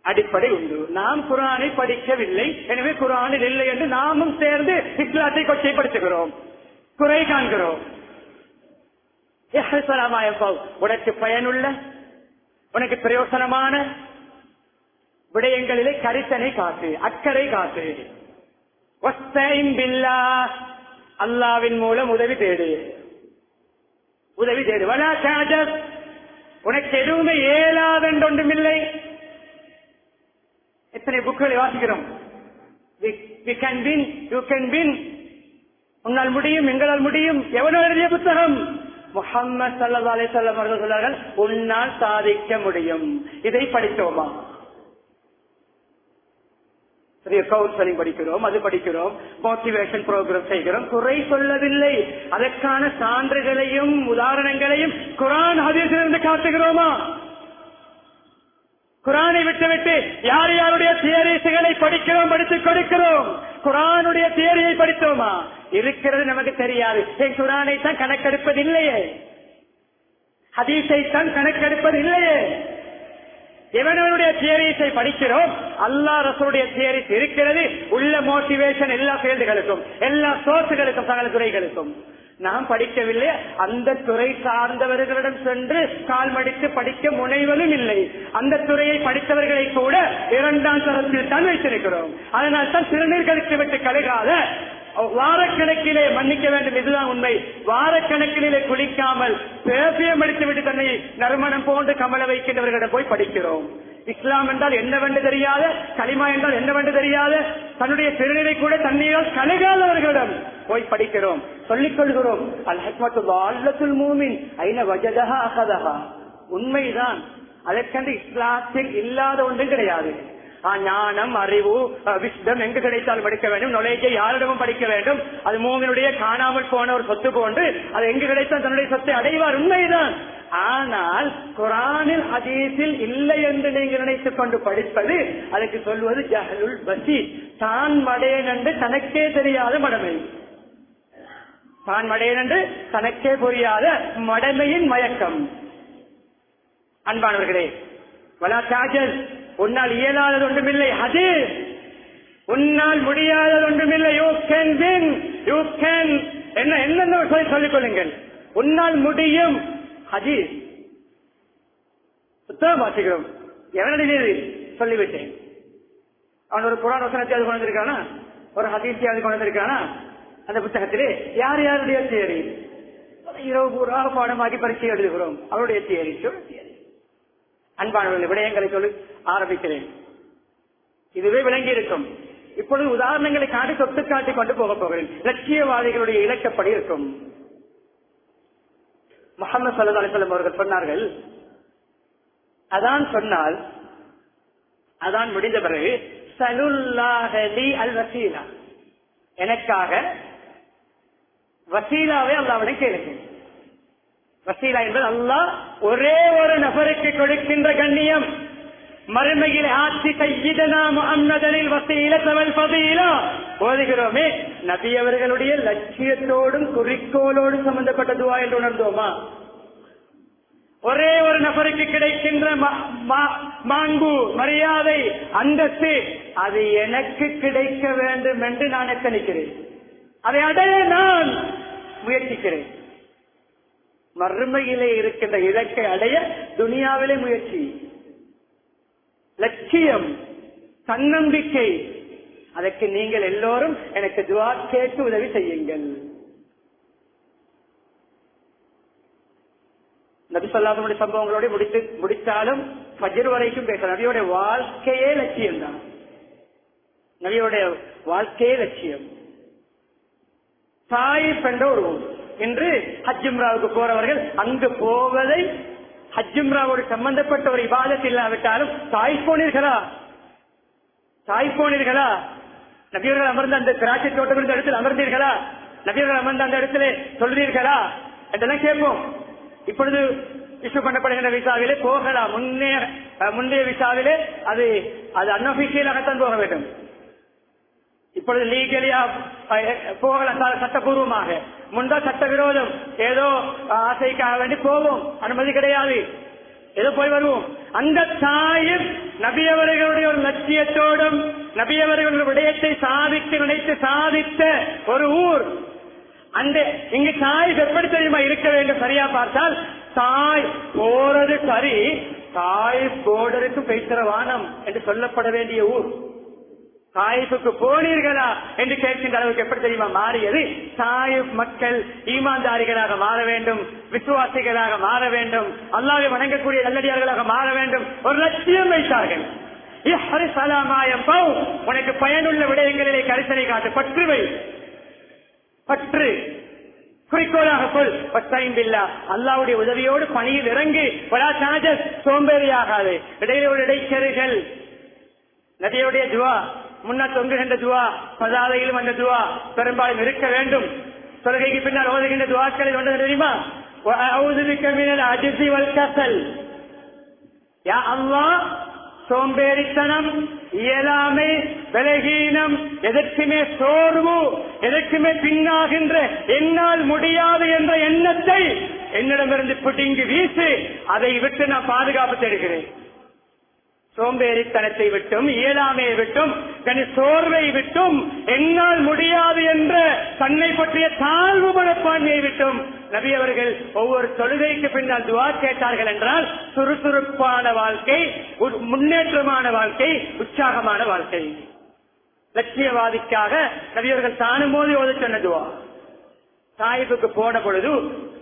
அடிப்படை உண்டு. நாம் குரானை படிக்கவில்லை. எனவே குரானில் இல்லை என்று நாமும் சேர்ந்து இஸ்லாத்தை கொச்சைப்படுத்துகிறோம். குறை காண்கிறோம். உனக்கு பயனுள்ள உனக்கு பிரயோசனமான விடயங்களிலே கரிசனை காத்து அக்கறை காத்து அல்லாவின் மூலம் உதவி தேடு. உதவி தேடு. வலா உனக்கு எதுவுமே இயலாதென்றொன்றுமில்லை எத்தனை புக்குகளை வாசிக்கிறோம்? யூ கேன் உன்னால் முடியும் எங்களால் முடியும். எவனோ எழுதிய புத்தகம்? முகம்மது சல்லா அலிசல்லம் அவர்கள் சொன்னார்கள் உன்னால் சாதிக்க முடியும். இதை படித்தோமா? கவுன்சிலிங் படிக்கிறோம் அது படிக்கிறோம். மோட்டிவேஷன் ப்ரோக்ராம் செய்கிறோம். குறை சொல்லவில்லை. அதற்கான சான்றுகளையும் உதாரணங்களையும் குரான் ஹதீஸிலிருந்து காட்டுகிறோமா? குரானை விட்டுவிட்டு யார் யாருடைய தியரிசுகளை படிக்கிறோம் படித்து கொடுக்கிறோம்? குரானுடைய தியரியை படித்தோமா? இருக்கிறது நமக்கு தெரியாது. என் குரானை தான் கணக்கெடுப்பது இல்லையே ஹதீஸை தான் கணக்கெடுப்பது இல்லையே எவனவனுடைய தியரிஸை படிக்கிறோம் அல்லா ரசூடைய தியரிஸ் இருக்கிறது உள்ள மோட்டிவேஷன் எல்லா ஃபீல்டுகளுக்கும் எல்லா சோர்ஸுகளுக்கும் சகல துறைகளுக்கும். நாம் படிக்கவில்லை அந்த துறை சார்ந்தவர்களிடம் சென்று கால் மடித்து படிக்க முனைவதும் இல்லை. அந்த துறையை படித்தவர்களை கூட இரண்டாம் தரத்தில் தான் வைத்திருக்கிறோம். அதனால் தான் சிறுநீர் கழித்து விட்டு கழுகாத வாரக்கணக்கிலே மன்னிக்க வேண்டும் இதுதான் உண்மை. வாரக்கணக்கிலே குளிக்காமல் பேசியம் அடித்துவிட்டு தன்னை நறுமணம் போன்று கமல வைக்கின்றவர்களிடம் போய் படிக்கிறோம். இஸ்லாம் என்றால் என்னவென்று தெரியாத களிமா என்றால் என்னவென்று தெரியாத தன்னுடைய திருநிலை கூட தண்ணீரால் கழுகாதவர்களிடம் போய் படிக்கிறோம். சொல்லிக் கொள்கிறோம் அல் ஹக்மத்து மூமின் ஐன வஜதஹா அகதஹா உண்மைதான். அதற்கென்று இஸ்லாத்தில் இல்லாத ஒன்றும் கிடையாது. ஞானம் அறிவு விஷ்டம் எங்கு கிடைத்தால் படிக்க வேண்டும். நுழைஜை யாரிடமும் படிக்க வேண்டும். அது மூவினுடைய காணாமல் போன ஒரு சொத்து போன்று அது எங்கு கிடைத்தால் தன்னுடைய சொத்தை அடைவார். உண்மைதான். ஆனால் குரானில் அதீசில் இல்லை என்று நீங்கள் நினைத்துக் கொண்டு படிப்பது அதுக்கு சொல்வது ஜஹலுல் பசி. தான் மடையன் என்று தனக்கே தெரியாத மடமை. தான் மடையன் என்று தனக்கே புரியாத மடமையின் மயக்கம். அன்பானவர்களே வலா உன்னால் இயலாதது ஒன்றுமில்லை அது. உன்னால் முடியாதது ஒன்றுமில்லை you can win you can என்ன என்னென்ன சொல்லி சொல்லிக் கொள்ளுங்கள். உன்னால் முடியும் அது. புத்தகம் வாசிக்கிறோம். எவனடியது சொல்லிவிட்டேன். அவன் ஒரு புராண வசனத்தை அது கொண்டு வந்திருக்கானா? ஒரு ஹதீசியை அது கொண்டு வந்திருக்கானா? அந்த புத்தகத்திலே யார் யாருடைய தியரி இரவு பூரா பாடமாக்கி பரீட்சை எழுதுகிறோம். அவருடைய தியரி அன்பான அன்பானவர்கள் விடயங்களை சொல்லி ஆரம்பிக்கிறேன். இதுவே விளங்கி இருக்கும் இப்பொழுது உதாரணங்களை காட்டி சொத்து காட்டி கொண்டு போக போகிறேன். லட்சியவாதிகளுடைய இலக்கப்படி இருக்கும். முகமது சல்லா அலிசல்லம் அவர்கள் சொன்னார்கள் அதான் சொன்னால் அதான் முடிந்த பிறகு சலுல்லாஹலி அல் வசீலா. எனக்காக வசீலாவை அல்லாவிடம் கேளுங்க வசீலா என்பது அல்லாஹ் ஒரே ஒரு நபருக்கு கொடுக்கின்ற கண்ணியம். மறுமையில் ஆட்சி கையிடனா முகம்மதனில் வசீல தமிழ் பதீலா ஓதுகிறோமே நபி அவர்களுடைய லட்சியத்தோடும் குறிக்கோளோடும் சம்பந்தப்பட்ட துவா என்று உணர்ந்தோமா? ஒரே ஒரு நபருக்கு கிடைக்கின்ற மா- மா- மாண்பு மரியாதை அந்தஸ்து அது எனக்கு கிடைக்க வேண்டும் என்று நான் எத்தனிக்கிறேன்? அதை அடைய நான் முயற்சிக்கிறேன். மறுமையிலே இருக்கின்ற இலக்கை அடைய துனியாவிலே முயற்சி. லட்சியம் தன்னம்பிக்கை. அதற்கு நீங்கள் எல்லோரும் எனக்கு துவா கேட்டு உதவி செய்யுங்கள். நபி சொல்லாதனுடைய சம்பவங்களோட முடித்து முடித்தாலும் பஜர் வரைக்கும் பேச நபியோட வாழ்க்கையே லட்சியம் தான். நபியோட வாழ்க்கையே லட்சியம். தாய் பெண்ட ஒரு என்று இன்று ஹஜ்ஜும்ராவுக்கு போறவர்கள் அங்கு போவதை ஹஜ்ஜும்ராவோடு சம்பந்தப்பட்ட ஒரு விவாதத்தில் இல்லாவிட்டாலும் தாய் போனீர்களா? தாய் போனீர்களா? நபியர்கள் அமர்ந்த அந்த திராட்சை தோட்டம் இருந்த இடத்துல அமர்ந்தீர்களா? நபியர்கள் அமர்ந்த அந்த இடத்துல சொல்றீர்களா? என்றெல்லாம் கேட்போம். இப்பொழுது இஷ்யூ பண்ணப்படுகின்ற விசாவிலே போகலாம். முன்னே முந்தைய விசாவிலே அது அது அன்அபிஷியலாகத்தான் போக வேண்டும். இப்பொழுது லீகலியா போகலாம் சட்டபூர்வமாக. முன்பா சட்டவிரோதம். ஏதோ ஆசைக்காக வேண்டி போவோம். அனுமதி கிடையாது. ஏதோ போய் வருவோம். அந்த தாயும் நபியவர்களுடைய ஒரு லட்சியத்தோடும் நபியவர்களுடைய விடயத்தை சாதித்து நினைத்து சாதித்த ஒரு ஊர். அந்த இங்கு தாய் எப்படி தெரியுமா இருக்க வேண்டும் சரியா பார்த்தால் தாய் போறது சரி தாய் போர்டருக்கு பேசுற வானம் என்று சொல்லப்பட வேண்டிய ஊர். தாயிப்புக்கு போனீர்களா என்று கேட்கின்ற அளவுக்கு எப்படி தெரியுமா மாறியது? தாயிப் மக்கள் ஈமான்தாரிகளாக மாற வேண்டும் விசுவாசிகளாக மாற வேண்டும் அல்லாவை வணங்கக்கூடிய நல்லடியார்களாக மாற வேண்டும். ஒரு லட்சியம் வைத்தார்கள். உனக்கு பயனுள்ள விடயங்களிலே கரிசனை காட்டு. பற்றுவை பற்று. குறிக்கோளாக சொல். பத்தாய்பில்லா அல்லாவுடைய உதவியோடு பணியில் இறங்கி. பலா சோம்பேறியாகாது. இடையில ஒரு இடைச்செருகள் நதியுடைய துவா. முன்னா தொங்குகின்ற துவா பதாதையிலும் அந்த துவா பெரும்பாலும் இருக்க வேண்டும். தொழுகைக்கு பின்னால் ஓதுகின்ற துவாக்களை ஒன்று தெரியுமா? அஜிசி வல்கசல் யா அம்மா சோம்பேறித்தனம் இயலாமை விலகீனம் எதற்குமே சோர்வு எதற்குமே பின்னாகின்ற என்னால் முடியாது என்ற எண்ணத்தை என்னிடமிருந்து பிடுங்கி வீசி அதை விட்டு நான் பாதுகாப்பு தருகிறேன் சோம்பேறித்தனத்தை விட்டும் இயலாமையை விட்டும் கனி சோர்வை விட்டும் என்னால் முடியாது என்ற தன்னை பற்றிய தாழ்வு மனப்பான்மையை விட்டும் நபி அவர்கள் ஒவ்வொரு தொழுகைக்கு பின்னால் துவா கேட்டார்கள் என்றால் சுறுசுறுப்பான வாழ்க்கை உ- முன்னேற்றமான வாழ்க்கை உற்சாகமான வாழ்க்கை. லட்சியவாதிக்காக நபியவர்கள் தானும் போது ஓத சொன்ன துவா. தாயிப்புக்கு போன பொழுது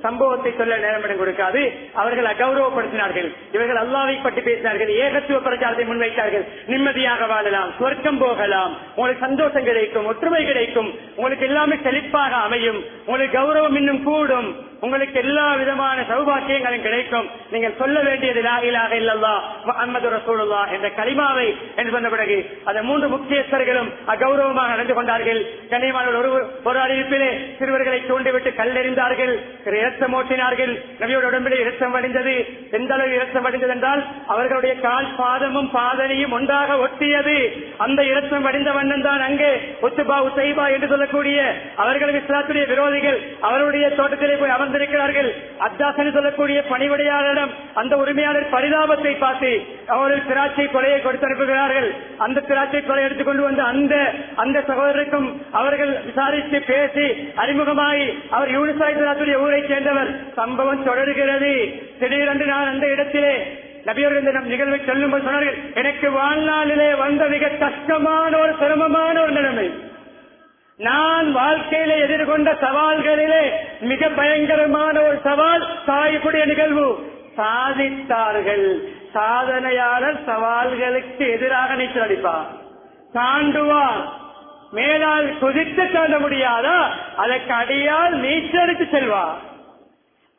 சம்பவத்தை சொல்ல நேரமிடம் கொடுக்காது. அவர்கள் அகௌரவப்படுத்தினார்கள். இவர்கள் அல்லாவை பற்றி பேசினார்கள். ஏகத்துவ பிரச்சாரத்தை முன்வைத்தார்கள். நிம்மதியாக வாழலாம். சொர்க்கம் போகலாம். உங்களுக்கு சந்தோஷம் கிடைக்கும். ஒற்றுமை கிடைக்கும். உங்களுக்கு எல்லாமே செழிப்பாக அமையும். உங்களுக்கு கௌரவம் இன்னும் கூடும். உங்களுக்கு எல்லா விதமான சௌபாக்கியங்களும் கிடைக்கும். நீங்கள் சொல்ல வேண்டியது லாகிலாக இல்லல்லா முஹம்மது ரசூலுல்லா என்ற கலிமாவை என்று சொன்ன பிறகு அந்த மூன்று முக்கியஸ்தர்களும் அகௌரவமாக நடந்து கொண்டார்கள். கண்ணியமான ஒரு ஒரு அறிவிப்பிலே சிறுவர்களை தூண்டிவிட்டு கல்லெறிந்தார்கள். இரத்தம் ஓட்டினார்கள். நவியோட உடம்பிலே இரத்தம் வடிந்தது. எந்த அளவு இரத்தம் வடிந்தது என்றால் அவர்களுடைய கால் பாதமும் பாதனையும் ஒன்றாக ஒட்டியது. அந்த இரத்தம் வடிந்த வண்ணம் தான் அங்கே ஒத்துபா உசைபா என்று சொல்லக்கூடிய அவர்களுக்கு இஸ்லாத்துடைய விரோதிகள் அவருடைய தோட்டத்திலே போய் வந்திருக்கிறார்கள். அத்தாசன் சொல்லக்கூடிய பணிவிடையாளரிடம் அந்த உரிமையாளர் பரிதாபத்தை பார்த்து அவர்கள் திராட்சை கொலையை கொடுத்து அனுப்புகிறார்கள் அந்த திராட்சை கொலை எடுத்துக்கொண்டு வந்து அந்த அந்த சகோதரருக்கும் அவர்கள் விசாரித்து பேசி அறிமுகமாகி அவர் யூனிசாய் ஊரை சேர்ந்தவர். சம்பவம் தொடர்கிறது. திடீரென்று நான் அந்த இடத்திலே நபியவர்கள் நம் நிகழ்வை சொல்லும்போது சொன்னார்கள் எனக்கு வாழ்நாளிலே வந்த மிக கஷ்டமான ஒரு சிரமமான ஒரு நிலைமை. நான் வாழ்க்கையில எதிர்கொண்ட சவால்களிலே மிக பயங்கரமான ஒரு சவால் சாயக்கூடிய நிகழ்வு. சாதித்தார்கள். சாதனையாளர் சவால்களுக்கு எதிராக நீச்சல் அடிப்பார். தாண்டுவார். மேலால் குதித்து தாண்ட முடியாதா? அதற்கு அடியால் நீச்சல் அடித்து செல்வார்.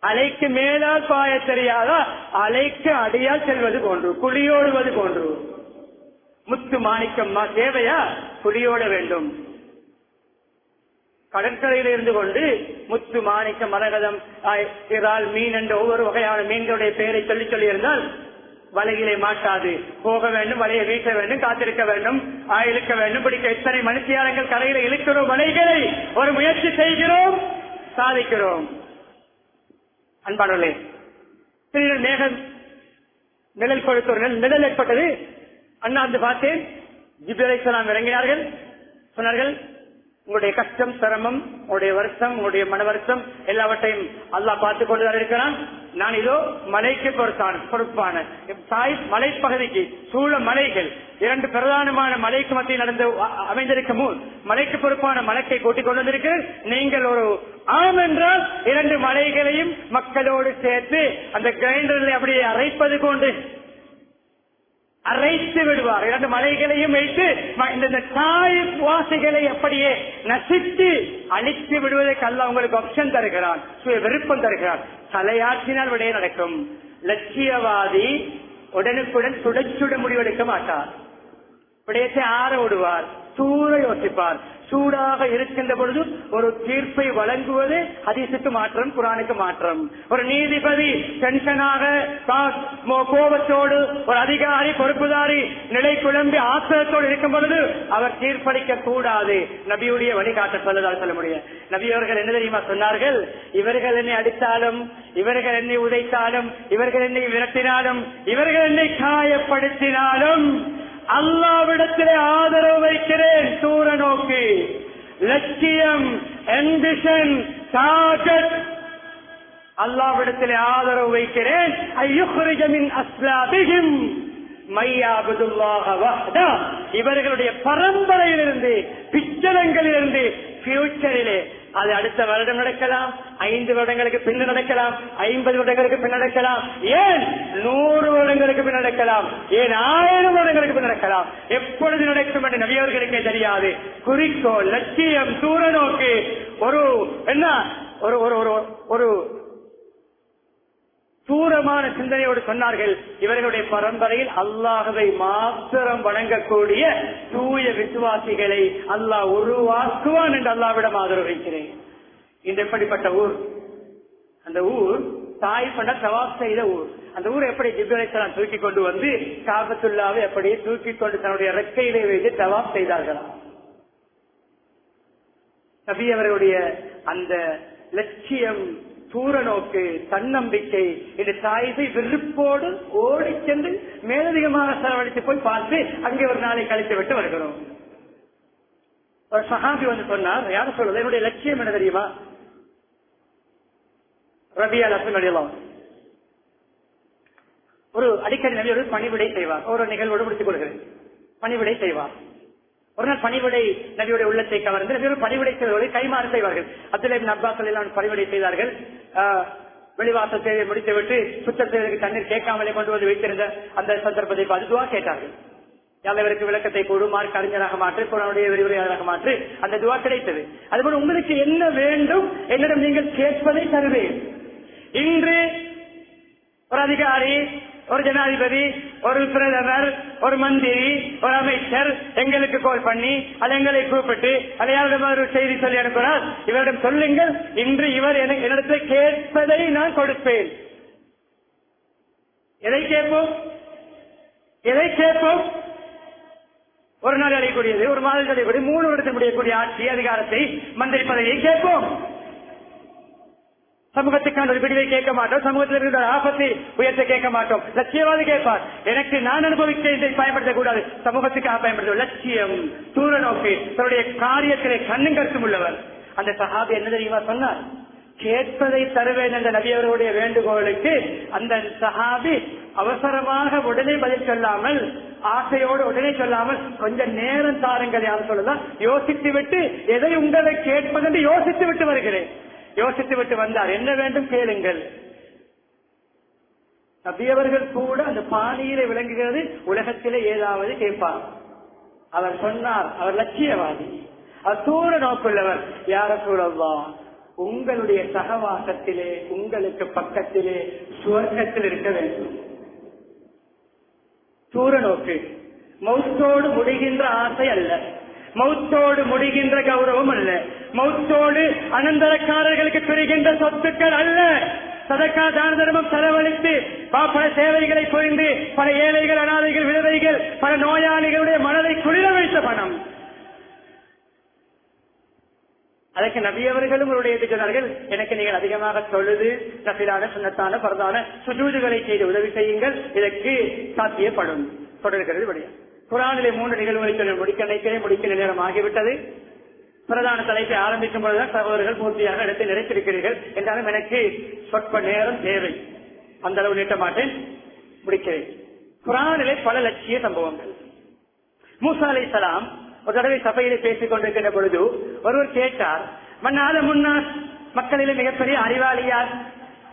அலைக்கு மேலால் பாய தெரியாதா? அலைக்கு அடியால் செல்வது போன்று குழியோடுவது போன்று. முத்து மாணிக்கம் தேவையா? குழியோட வேண்டும். கடற்கரையில் இருந்து கொண்டு முத்து மாணிக்க மரகதம் ஆய், இறால் மீன் என்ற ஒவ்வொரு வகையான மீன்களுடைய பெயரை சொல்லி சொல்லி இருந்தால் வலையிலே மாட்டாது. போக வேண்டும் வலையை வீச வேண்டும் காத்திருக்க வேண்டும் இழுக்க வேண்டும். பிடிக்க எத்தனை மனுஷியாரங்கள் கரையில இழுக்கிறோம் வலைகளை ஒரு முயற்சி செய்கிறோம் சாதிக்கிறோம். அன்பானவர்களே மேகம் நிழல் கொடுத்தவர்கள் நிழல் ஏற்பட்டது. அண்ணா வந்து பார்த்தேன். ஜிபிரேசலாம் இறங்கினார்கள். சொன்னார்கள் உங்களுடைய கஷ்டம் சிரமம் உங்களுடைய வருஷம் உங்களுடைய மன வருஷம் எல்லாவற்றையும் அல்லாஹ் பார்த்துக் கொண்டுதான் இருக்கிறான் நான் இதோ மலைக்கு பொறுத்தான் பொறுப்பான. தாய் மலைப்பகுதிக்கு சூழ மலைகள் இரண்டு பிரதானமான மலைக்கு மத்தியில் நடந்து அமைந்திருக்கும் மலைக்கு பொறுப்பான மலைக்கை கூட்டிக் கொண்டு வந்திருக்கிறேன் நீங்கள் ஒரு ஆம் என்றால் இரண்டு மலைகளையும் மக்களோடு சேர்த்து அந்த கிரைண்டரில் அப்படியே அரைப்பது கொண்டு அரைத்து விடுவார். இரண்டு மலைகளையும் வைத்து இந்த தாய் வாசைகளை அப்படியே நசித்து அழித்து விடுவதற்கு அல்ல உங்களுக்கு ஆப்ஷன் தருகிறான் விருப்பம் தருகிறான். தலையாற்றினால் விடைய நடக்கும். லட்சியவாதி உடனுக்குடன் துடைச்சுட முடிவெடுக்க மாட்டார். விடயத்தை ஆற விடுவார். தூர யோசிப்பார் சூடாக இருக்கின்ற பொழுது ஒரு தீர்ப்பை வழங்குவது அதிசுக்கு மாற்றம் குரானுக்கு மாற்றம். ஒரு நீதிபதி டென்ஷனாக கா- மோ- கோபத்தோடு ஒரு அதிகாரி பொறுப்புதாரி நிலை குழம்பி ஆத்திரத்தோடு இருக்கும் பொழுது அவர் தீர்ப்பளிக்க கூடாது. நபியுடைய வழிகாட்ட சொல்லதால் சொல்ல முடியும் நபியவர்கள் என்ன தெரியுமா சொன்னார்கள்? இவர்கள் என்னை அடித்தாலும் இவர்கள் என்னை உதைத்தாலும் இவர்கள் என்னை விரட்டினாலும் இவர்கள் என்னை காயப்படுத்தினாலும் அல்லாவிடத்திலே ஆதரவு வைக்கிறேன். தூர நோக்கி. லட்சியம் ambition, target அல்லாவிடத்திலே ஆதரவு வைக்கிறேன். ஐயுஹ்ரிஜ அஸ்லாபிஹிம். இவர்களுடைய பரம்பரையிலிருந்து பிச்சலங்களிலிருந்து பியூச்சரிலே அது அடுத்த வருடம் நடக்கலாம் ஐந்து வருடங்களுக்கு பின் நடக்கலாம் ஐம்பது வருடங்களுக்கு பின் நடக்கலாம் ஏன் நூறு வருடங்களுக்கு பின் நடக்கலாம் ஏன் ஆயிரம் வருடங்களுக்கு பின் நடக்கலாம் எப்பொழுது நடக்கும் என்று நவியவர்களுக்கே தெரியாது. குறிக்கோள் லட்சியம் தூர நோக்கு ஒரு என்ன? ஒரு ஒரு ஒரு ஒரு தூரமான சிந்தனையோடு சொன்னார்கள். இவர்களுடைய பரம்பரையில் அல்லாஹவை மாத்திரம் வணங்கக்கூடிய தூய விசுவாசிகளை அல்லாஹ் உருவாக்குவான் என்று அல்லாவிடம் ஆதரவு வைக்கிறேன். இந்த எப்படிப்பட்ட ஊர்? அந்த ஊர் தாய் பண்ண தவாப் செய்த ஊர். அந்த ஊர் எப்படி ஜிப்ரேசலாம் தூக்கி கொண்டு வந்து காபத்துல்லாவை எப்படி தூக்கி கொண்டு தன்னுடைய ரெக்கையிலே வைத்து தவாப் செய்தார்களாம் நபி அவர்களுடைய அந்த லட்சியம் தூர தன்னம்பிக்கை இந்த தாயிசை வெறுப்போடு ஓடி சென்று மேலதிகமாக செலவழித்து போய் பார்த்து அங்கே ஒரு நாளை கழித்து விட்டு வருகிறோம். ஒரு சகாபி வந்து சொன்னார் யார் சொல்றது? என்னுடைய லட்சியம் என்ன தெரியுமா? ரபியா லட்சம் அடையலாம் ஒரு அடிக்கடி நபியோடு பணிவிடை செய்வார். ஒரு நிகழ்வோடு முடித்துக் கொள்கிறேன். பணிவிடை செய்வார். ஒரு நாள் பணிவிடை நபியுடைய உள்ளத்தை கவர்ந்து நபியோட பணிவிடை செய்வதை கைமாறு செய்வார்கள். அப்துல் அப்பாஸ் எல்லாம் பணிவிடை செய்தார்கள். ஆஹ், வெளிவாசல் சேவை முடித்துவிட்டு சுத்தம் செய்வதற்கு தண்ணீர் கேட்காமலே கொண்டு வந்து வைத்திருந்த அந்த சந்தர்ப்பத்தை பதுதுவா கேட்டார்கள். யாவருக்கு விளக்கத்தை கூடு மார்க் அறிஞராக மாற்று குரானுடைய விரிவுரையாளராக மாற்று அந்த துவா கிடைத்தது. அதுபோல உங்களுக்கு என்ன வேண்டும் என்னிடம் நீங்கள் கேட்பதை தருவேன். இன்று ஒரு அதிகாரி ஒரு ஜனாதிபதி ஒரு பிரதமர் ஒரு மந்திரி ஒரு அமைச்சர் எங்களுக்கு கால் பண்ணி அதை எங்களை கூப்பிட்டு அதை ஒரு செய்தி சொல்லி அனுப்புகிறார்? இவரிடம் சொல்லுங்கள் இன்று இவர் என- என்னிடத்தில் கேட்பதை நான் கொடுப்பேன். எதை கேட்போம்? எதை கேட்போம்? ஒரு நாள் அடையக்கூடியது ஒரு மாதம் அடையக்கூடிய மூணு வருடத்தில் முடியக்கூடிய ஆட்சி அதிகாரத்தை மந்திரி பதவியை கேட்போம். சமூகத்துக்கான ஒரு விடுவை கேட்க மாட்டோம். சமூகத்தில் இருக்கிற ஆபத்தை உயர்த்த கேட்க மாட்டோம். லட்சியவாதி கேட்பார். எனக்கு நான் அனுபவிக்க இதை பயன்படுத்தக்கூடாது. சமூகத்துக்காக பயன்படுத்த லட்சியம் தூர நோக்கி தன்னுடைய காரியத்திலே கண்ணும் கருத்தும் உள்ளவர். அந்த சஹாபி என்ன தெரியுமா சொன்னார்? கேட்பதை தருவேன் என்ற நபியவர்களுடைய வேண்டுகோளுக்கு அந்த சஹாபி அவசரமாக உடனே பதில் சொல்லாமல் ஆசையோடு உடனே சொல்லாமல் கொஞ்சம் நேரம் தாருங்கள் யாரும் சொல்லலாம்? யோசித்து விட்டு எதை உங்களை கேட்பதென்று யோசித்து விட்டு வருகிறேன். யோசித்து விட்டு வந்தார். என்ன வேண்டும் கேளுங்கள். நபியவர்கள் கூட அந்த பாணியிலே விளங்குகிறது உலகத்திலே ஏதாவது கேட்பார். அவர் சொன்னார் அவர் லட்சியவாதி. அவர் தூர நோக்குள்ளவர் யார சூழல்வா உங்களுடைய சகவாசத்திலே உங்களுக்கு பக்கத்திலே சுவர்க்கத்தில் இருக்க வேண்டும். தூர நோக்கு. மௌத்தோடு முடிகின்ற ஆசை அல்ல. மௌத்தோடு முடிகின்ற கௌரவம் அல்ல. மௌத்தோடு அனந்தரக்காரர்களுக்கு பெறுகின்ற சொத்துக்கள் அல்ல. சதக்கா தான தர்மம் செலவழித்து பல சேவைகளை புரிந்து பல ஏழைகள் அனாதைகள் விதவைகள் பல நோயாளிகளுடைய மனதை குளிர வைத்த பணம். அதற்கு நபியவர்களும் உங்களுடைய சொன்னார்கள் எனக்கு நீங்கள் அதிகமாக தொழுது நபிலான சுண்ணத்தான பரதான சுஜூதுகளை செய்து உதவி செய்யுங்கள். இதற்கு சாத்தியப்படும். தொடர்கிறது வழியா குரானிலே மூன்று நிகழ்வுகளை சொல்லி முடிக்க நினைக்கிறேன் முடிக்கிற நேரம் ஆகிவிட்டது. பிரதான தலைப்பை ஆரம்பிக்கும் பொழுதுதான் சகோதரர்கள் பூர்த்தியாக இடத்தை நிறைத்திருக்கிறீர்கள் என்றாலும் எனக்கு சொற்ப நேரம் தேவை. அந்த அளவு நீட்ட மாட்டேன். முடிக்கிறேன். குரானிலே பல லட்சிய சம்பவங்கள். மூசா அலை சலாம் ஒரு தடவை சபையிலே பேசிக் கொண்டிருக்கின்ற பொழுது ஒருவர் கேட்டார் மன்னால முன்னாள் மக்களிலே மிகப்பெரிய அறிவாளியார்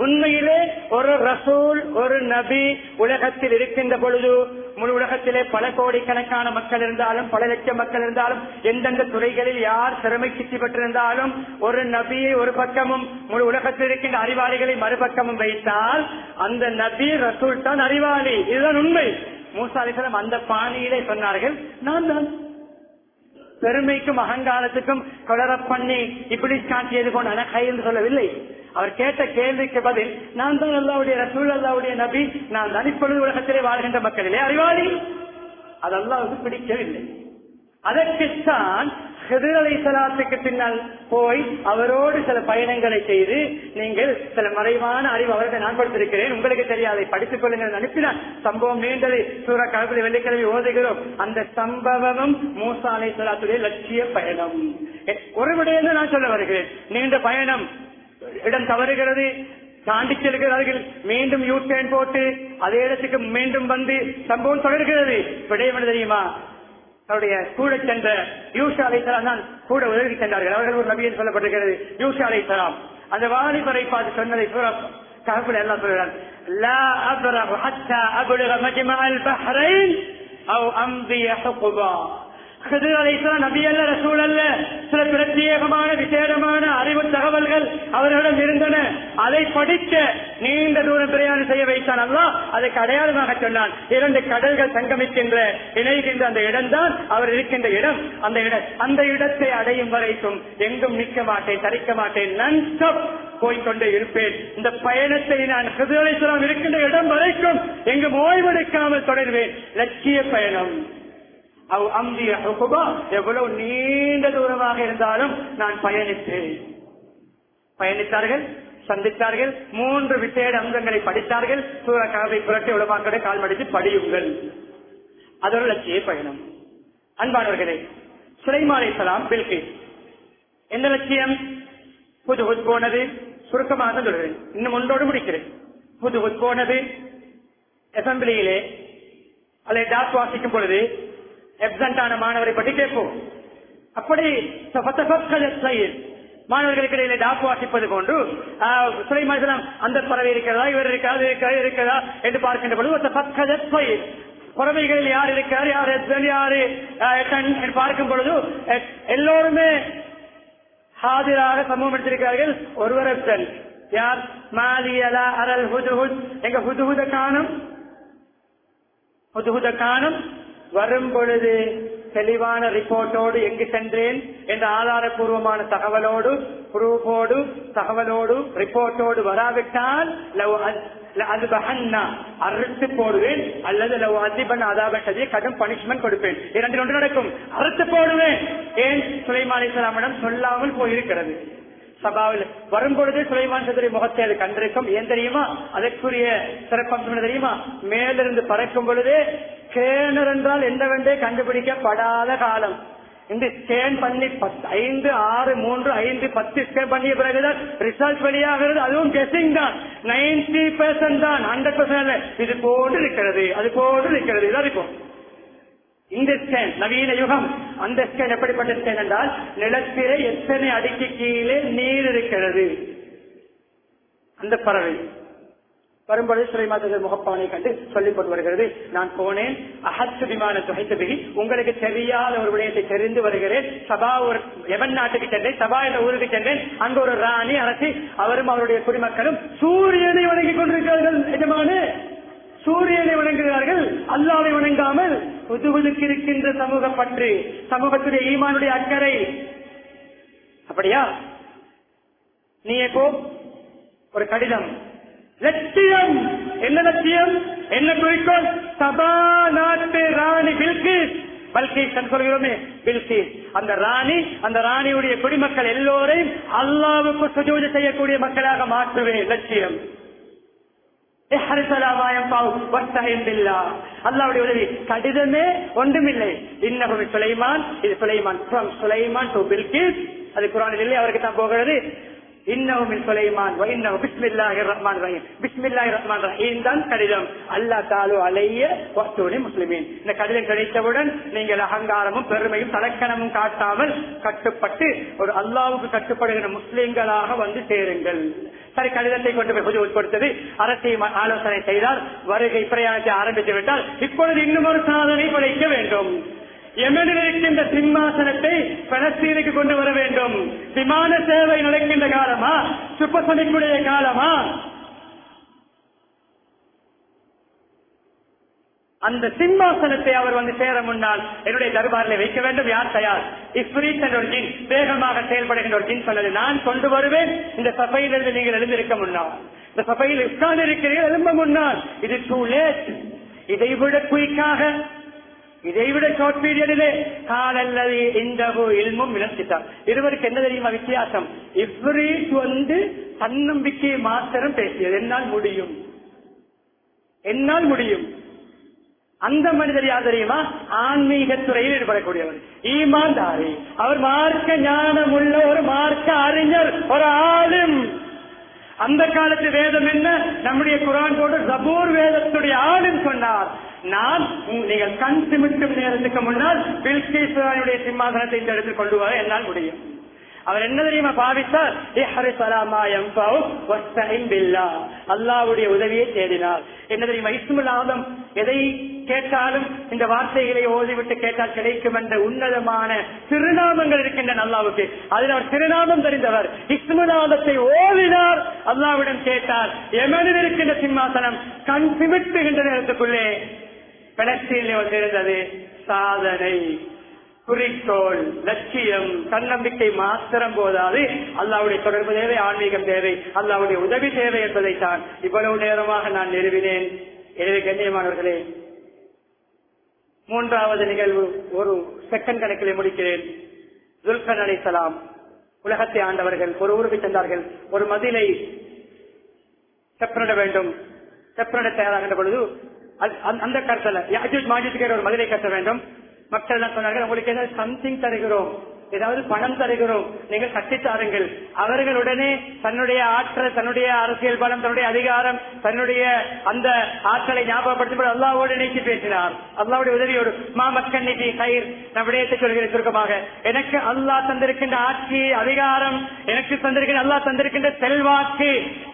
உண்மையிலே ஒரு ரசூல் ஒரு நபி உலகத்தில் இருக்கின்ற பொழுது முழு உலகத்திலே பல கோடிக்கணக்கான மக்கள் இருந்தாலும் பல லட்சம் மக்கள் இருந்தாலும் எந்தெந்த துறைகளில் யார் திறமை சித்தி பெற்றிருந்தாலும் ஒரு நபியை ஒரு பக்கமும் முழு உலகத்தில் இருக்கின்ற அறிவாளிகளை மறுபக்கமும் வைத்தால் அந்த நபி ரசூல் தான் அறிவாளி. இதுதான் உண்மை. மூசா அலிசலம் அந்த பாணியிலே சொன்னார்கள் நான் தான். பெருமைக்கும் அகங்காரத்துக்கும் கொளர பண்ணி இப்படி காட்டியது போன அனகை என்று சொல்லவில்லை. அவர் கேட்ட கேள்விக்கு பதில் நான் தான் அல்லாவுடைய ரசூல் அல்லாவுடைய நபி. நான் தான் இப்பொழுது உலகத்திலே வாழ்கின்ற மக்களிலே அறிவாளி? அது அல்லாவுக்கு பிடிக்கவில்லை. அதற்குத்தான் ஹிதர் அலைஹிஸ்ஸலாத்துக்கு பின்னால் போய் அவரோடு சில பயணங்களை செய்து நீங்கள் சில மறைவான அறிவு அவர்களை நான் கொடுத்திருக்கிறேன். உங்களுக்கு தெரியாதை. படித்துக் கொள்ளுங்கள் அனுப்பினார். சம்பவம் நீண்டது. சூற கலப்பில் வெள்ளிக்கிழமை ஓதுகிறோம். அந்த சம்பவமும் மூசா சலாத்துடைய லட்சிய பயணம். ஒரு விடயம் நான் சொல்ல வருகிறேன். நீண்ட பயணம். இடம் தவறுகிறது. தாண்டி செல்கிறார்கள் மீண்டும் யூ டேன் போட்டு அதே இடத்துக்கு மீண்டும் வந்து சம்பவம் தொடர்கிறது. விடயம் தெரியுமா? அவருடைய கூட சென்ற யூஷா அலைசலாம் தான் கூட உதவி சென்றார்கள். அவர்கள் ஒரு நபியில் சொல்லப்பட்டிருக்கிறது யூஷா அலைசலாம் அந்த வாலிபரை பார்த்து சொன்னதை ககப்பில் எல்லாம் சொல்கிறார். லா அப்ரஹு ஹத்தா அபுலக மஜ்மா பஹ்ரைன் அவ் அம்பிய நபி அல்ல ரசூல் அல்ல. சில பிரத்யேகமான விசேடமான அறிவு தகவல்கள் அவர்களிடம் இருந்தன. அதை படிக்க நீண்ட தூரம் பிரயாணம் செய்ய வைத்தான் அல்லா அதற்கு அடையாளமாக சொன்னான். இரண்டு கடல்கள் சங்கமிக்கின்ற இணைகின்ற அந்த இடம்தான் அவர் இருக்கின்ற இடம். அந்த இடம் அந்த இடத்தை அடையும் வரைக்கும் எங்கும் நிற்க மாட்டேன் தரிக்க மாட்டேன் நன்ஸ்டாப் போய்கொண்டே இருப்பேன். இந்த பயணத்தை நான் ஹிதர் இருக்கின்ற இடம் வரைக்கும் எங்கும் ஓய்வெடுக்காமல் தொடர்வேன். லட்சிய பயணம். அம்பிய எவ்வளவு நீண்ட தூரமாக இருந்தாலும் நான் பயணித்தேன். பயணித்தார்கள் சந்தித்தார்கள் மூன்று விசேட அம்சங்களை படித்தார்கள். சூர கதவை புரட்டி உலமாக்கடை கால் மடித்து படியுங்கள். அதோட லட்சிய பயணம். அன்பானவர்களே சுலைமாலை சலாம் பில்கி எந்த லட்சியம்? புது ஹுத் போனது. சுருக்கமாக சொல்கிறேன் இன்னும் ஒன்றோடு முடிக்கிறேன். புது ஹுத் போனது. அசம்பிளியிலே அதை டாக் வாசிக்கும் பொழுது எப்சண்டான மாணவரை பற்றி கேட்போம். அப்படி மாணவர்களுக்கு இடையிலே டாப்பு வாசிப்பது போன்று மனிதனம் அந்த பறவை இருக்கிறதா? இவர் இருக்கிறதா? இருக்கிறதா இருக்கிறதா? என்று பார்க்கின்ற பொழுது ஒரு யார் இருக்கிறார்? யார் husband, யாரு என்று பார்க்கும் பொழுது எல்லோருமே ஹாதிராக சமூகம் எடுத்திருக்கிறார்கள். ஒருவர் husband. யார்? மாலியலா அரல் ஹுதுஹுத் எங்க ஹுதுஹுத காணும்? ஹுதுஹுத காணும்? வரும் பொழுது தெளிவான ரிப்போர்ட்டோடு எங்கு சென்றேன் என்ற ஆதாரபூர்வமான தகவலோடு ப்ரூஃபோடு தகவலோடு ரிப்போர்ட்டோடு வராவிட்டால் லவ் பகன்னா அறுத்து போடுவேன் அல்லது லவ் அதிபன் அதாபட்டதை கடும் பனிஷ்மெண்ட் கொடுப்பேன். இரண்டு ஒன்று நடக்கும். அறுத்து போடுவேன். ஏன்? சுலைமான் இஸ்லாமிடம் சொல்லாமல் போயிருக்கிறது. சபாவில் வரும்பொழுது சுலைமான் சதுரி முகத்தை அது கண்டிருக்கும். ஏன் தெரியுமா? அதற்குரிய சிறப்பம்சம் தெரியுமா? மேலிருந்து பறக்கும் பொழுது கேனர் என்றால் என்னவென்றே கண்டுபிடிக்கப்படாத காலம். இந்த ஸ்கேன் பண்ணி ஐந்து ஆறு மூன்று ஐந்து பத்து ஸ்கேன் பண்ணிய பிறகுதான் ரிசல்ட் வெளியாகிறது. அதுவும் கெஸிங் தான். நைன்டி பெர்சன்ட் தான் ஹண்ட்ரட் பெர்சன்ட் இது போன்று இருக்கிறது அது போன்று இருக்கிறது. இதான் இருக்கும் இந்த ஸ்கேன் நவீன யுகம். அந்த ஸ்கேன் எப்படிப்பட்ட ஸ்கேன் என்றால் நிலத்திலே எத்தனை அடிக்கு கீழே நீர் இருக்கிறது? அந்த பறவை. வரும்பொழுது சுலைமாதர் முகப்பானை கண்டு சொல்லிக்கொண்டு வருகிறது நான் போனேன் அகத்து விமான தொகைத்தபிகி உங்களுக்கு தெரியாத ஒரு விடயத்தை தெரிந்து வருகிறேன். சபா ஒரு எவன் நாட்டுக்கு சென்றேன் சபா என்ற ஊருக்கு சென்றேன். அங்கு ஒரு ராணி அரசி அவரும் அவருடைய குடிமக்களும் சூரியனை வணங்கிக் கொண்டிருக்கிறார்கள் எஜமானு. சூரியனை வணங்குகிறார்கள் அல்லாவை வணங்காமல் புதுவதுக்கு இருக்கின்ற சமூக பற்று சமூகத்துடைய ஈமானுடைய அக்கறை. அப்படியா? நீ எப்போ? ஒரு கடிதம். லட்சியம். என்ன லட்சியம்? என்ன குறிக்கோள்? சபா நாட்டு ராணி பில்கி பல்கீஸ் சொல்கிறோமே பில்கிஸ். அந்த ராணி அந்த ராணியுடைய குடிமக்கள் எல்லோரையும் அல்லாவுக்கு சுஜூஜ செய்யக்கூடிய மக்களாக மாற்றுவேன். லட்சியம். அல்லாவுடைய உதவி கடிதமே ஒன்றுமில்லை. இன்னகும் சுலைமான் இது Sulaiman from Sulaiman to Bilkis அது குரானில் இல்லை அவருக்கு தான் போகிறது. ரஹ்மான் பிஸ்மில்லாஹி ரஹ்மான் கடிதம். தாலு அலைய இந்த கடிதம் கிடைத்தவுடன் நீங்கள் அகங்காரமும் பெருமையும் தலக்கணமும் காட்டாமல் கட்டுப்பட்டு ஒரு அல்லாவுக்கு கட்டுப்படுகிற முஸ்லிம்களாக வந்து சேருங்கள். சரி கடிதத்தை கொண்டு போய் புது அரசை ஆலோசனை செய்தால் வருகை பிரயாணத்தை ஆரம்பித்து விட்டால் இப்பொழுது இன்னும் ஒரு சாதனை படைக்க வேண்டும். எமனில் இருக்கின்ற சிம்மாசனத்தை பலஸ்தீனுக்கு கொண்டு வர வேண்டும். விமான சேவை நடக்கின்ற காலமா? சுப்பசனிக்குடைய காலமா? அந்த சிம்மாசனத்தை அவர் வந்து சேர முன்னால் என்னுடைய தர்பாரில் வைக்க வேண்டும். யார் தயார்? இஸ்பிரிட் என்ற ஒரு ஜின் வேகமாக செயல்படுகின்ற ஒரு ஜின் சொன்னது. நான் கொண்டு வருவேன். இந்த சபையிலிருந்து நீங்கள் எழுந்திருக்க முன்னால். இந்த சபையில் உட்கார்ந்து இருக்கிறீர்கள் எழும்ப முன்னால். இது டூ லேட் இதை விட குயிக்காக இதைவிட ஷார்ட் பீரியடிலே காலல்லது இந்த இல்மும் விளக்கிட்டார் இருவருக்கு என்ன தெரியுமா வித்தியாசம்? இப்ரீட் வந்து தன்னம்பிக்கையை மாத்திரம் பேசியது. என்னால் முடியும். என்னால் முடியும். அந்த மனிதர் யார் தெரியுமா? ஆன்மீக துறையில் ஈடுபடக்கூடியவர். ஈமான் தாரி அவர் மார்க்க ஞானம் உள்ள ஒரு மார்க்க அறிஞர். ஒரு ஆளும். அந்த காலத்து வேதம் என்ன? நம்முடைய குரான் போட்டு ஜபூர் வேதத்துடைய ஆளும் சொன்னார். நான் நீங்கள் கண் சிமிட்டும் நேரத்துக்கு முன்னால் பில்கேஸ்வரனுடைய சிம்மாசனத்தை இந்த இடத்தில் கொண்டு வர என்னால் முடியும். அவர் என்ன தெரியுமா பாவித்தார்? அல்லாவுடைய உதவியை தேடினார். என்ன தெரியுமா? இஸ்முல் ஆதம் எதை கேட்டாலும் இந்த வார்த்தைகளை ஓதிவிட்டு கேட்டால் கிடைக்கும் என்ற உன்னதமான திருநாமங்கள் இருக்கின்றன அல்லாவுக்கு அதில் அவர் திருநாமம் தெரிந்தவர். இஸ்முல் ஓதினார். அல்லாவிடம் கேட்டார் எமனில் இருக்கின்ற சிம்மாசனம் கண் சிமிட்டுகின்ற நேரத்துக்குள்ளே பலஸ்தீனில் வந்திருந்தது சாதனை. குறிக்கோள் லட்சியம் தன்னம்பிக்கை மாத்திரம் போதாது. அல்லாவுடைய தொடர்பு தேவை ஆன்மீகம் தேவை. அல்லாவுடைய உதவி தேவை என்பதைத்தான் இவ்வளவு நேரமாக நான் நிறுவினேன். எனவே கண்ணியமானவர்களே மூன்றாவது நிகழ்வு ஒரு செகண்ட் கணக்கில் முடிக்கிறேன். துல்கன் அலிசலாம் உலகத்தை ஆண்டவர்கள் ஒரு ஊருக்கு சென்றார்கள். ஒரு மதிலை செப்பனிட வேண்டும். செப்பனிட தயாராகின்ற பொழுது அந்த- அந்த ஒரு மதிலை கட்ட வேண்டும். மக்கள் என்ன சொன்னார்கள்? உங்களுக்கு ஏதாவது சம்திங் தருகிறோம். ஏதாவது பணம் தருகிறோம் நீங்கள் கட்டித்தாருங்கள் அவர்களுடனே தன்னுடைய ஆற்றல் தன்னுடைய அரசியல் பலம் தன்னுடைய அதிகாரம் தன்னுடைய அந்த ஆற்றலை ஞாபகப்படுத்தி அல்லாவோடு இணைத்து பேசினார். அல்லாவுடைய உதவியோடு மா கயிர் நான் விடயத்தை சொல்கிறேன் சுருக்கமாக. எனக்கு அல்லாஹ் தந்திருக்கின்ற ஆட்சி அதிகாரம் எனக்கு தந்திருக்கின்ற அல்லாஹ் தந்திருக்கின்ற செல்வாக்கு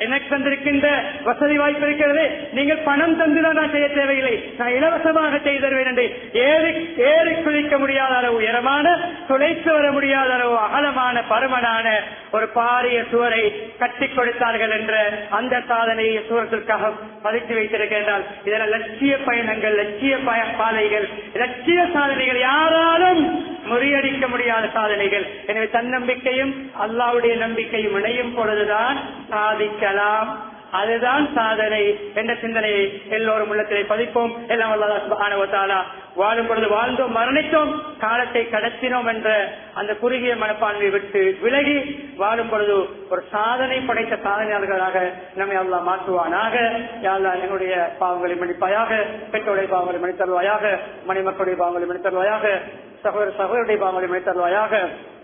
எனக்கு தந்திருக்கின்ற வசதி வாய்ப்பு இருக்கிறது. நீங்கள் பணம் தந்துதான் நான் செய்ய தேவையில்லை. நான் இலவசமாக செய்து தருவேன் என்று ஏறி ஏறி குளிக்க முடியாத உயரமான துளைத்து வர முடியாத அளவு அகலமான பருமனான ஒரு பாரிய சுவரை கட்டி கொடுத்தார்கள் என்ற அந்த சாதனையை சூரத்திற்காக பதித்து வைத்திருக்கின்றால் இதெல்லாம் லட்சிய பயணங்கள் லட்சிய பய- பாதைகள் லட்சிய சாதனைகள் யாராலும் முறியடிக்க முடியாத சாதனைகள். எனவே தன்னம்பிக்கையும் அல்லாவுடைய நம்பிக்கையும் இணையும் பொழுதுதான் சாதிக்கலாம். அதுதான் சாதனை என்ற சிந்தனையை எல்லோரும் உள்ளத்திலே பதிப்போம். எல்லாம் அல்லாஹ் வாழும் பொழுது வாழ்ந்தோம் மரணித்தோம் காலத்தை கடத்தினோம் என்ற அந்த குறுகிய மனப்பான்மையை விட்டு விலகி வாழும் பொழுது ஒரு சாதனை படைத்த சாதனையாளர்களாக நம்மை அல்லா மாற்றுவானாக. யாழ்லா எங்களுடைய பாவங்களை மன்னிப்பாயாக பெற்றோடைய பாவங்களை மன்னித்தருவாயாக மணிமக்களுடைய பாவங்களை மன்னித்தருவாயாக சகோதர சகோதரருடைய பாவங்களை மன்னித்தருவாயாக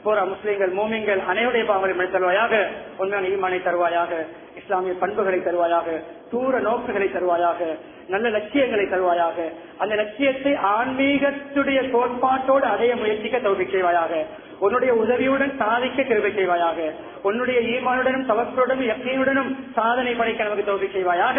போற முஸ்லீம்கள் மூமிங்கள் அனைவருடைய பாவங்களை மன்னித்தருவாயாக உண்மையான ஈமானை தருவாயாக இஸ்லாமிய பண்புகளை தருவாயாக தூர நோக்குகளை தருவாயாக நல்ல லட்சியங்களை தருவாயாக அந்த லட்சியத்தை ஆன்மீகத்துடைய கோட்பாட்டோடு அடைய முயற்சிக்க தோல்வி செய்வாயாக உன்னுடைய உதவியுடன் சாதிக்க கிருபை செய்வாயாக உன்னுடைய ஈமானுடனும் தவற்றுடனும் யக்கீனுடனும் சாதனை படைக்க நமக்கு தோல்வி செய்வாயாக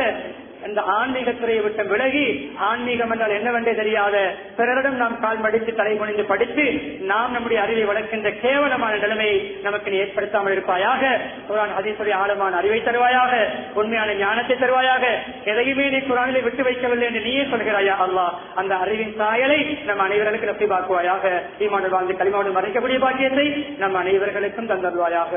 இந்த ஆன்மீக துறையை விட்டு விலகி ஆன்மீகம் என்றால் என்னவென்றே தெரியாத பிறரிடம் நாம் கால் மடித்து தலைமுனிந்து படித்து நாம் நம்முடைய அறிவை வளர்க்கின்ற கேவலமான நிலைமையை நமக்கு நீ ஏற்படுத்தாமல் இருப்பாயாக குரான் ஹதீசுடைய ஆழமான அறிவை தருவாயாக உண்மையான ஞானத்தை தருவாயாக எதையுமே நீ குரானிலே விட்டு வைக்கவில்லை என்று நீயே சொல்கிறாயா அல்லா அந்த அறிவின் சாயலை நம் அனைவர்களுக்கு நப்பிபாக்குவாயாக ஈமானு வாழ்ந்து களிமாவோடு மறைக்கக்கூடிய பாக்கியத்தை நம் அனைவர்களுக்கும் தந்தருவாயாக.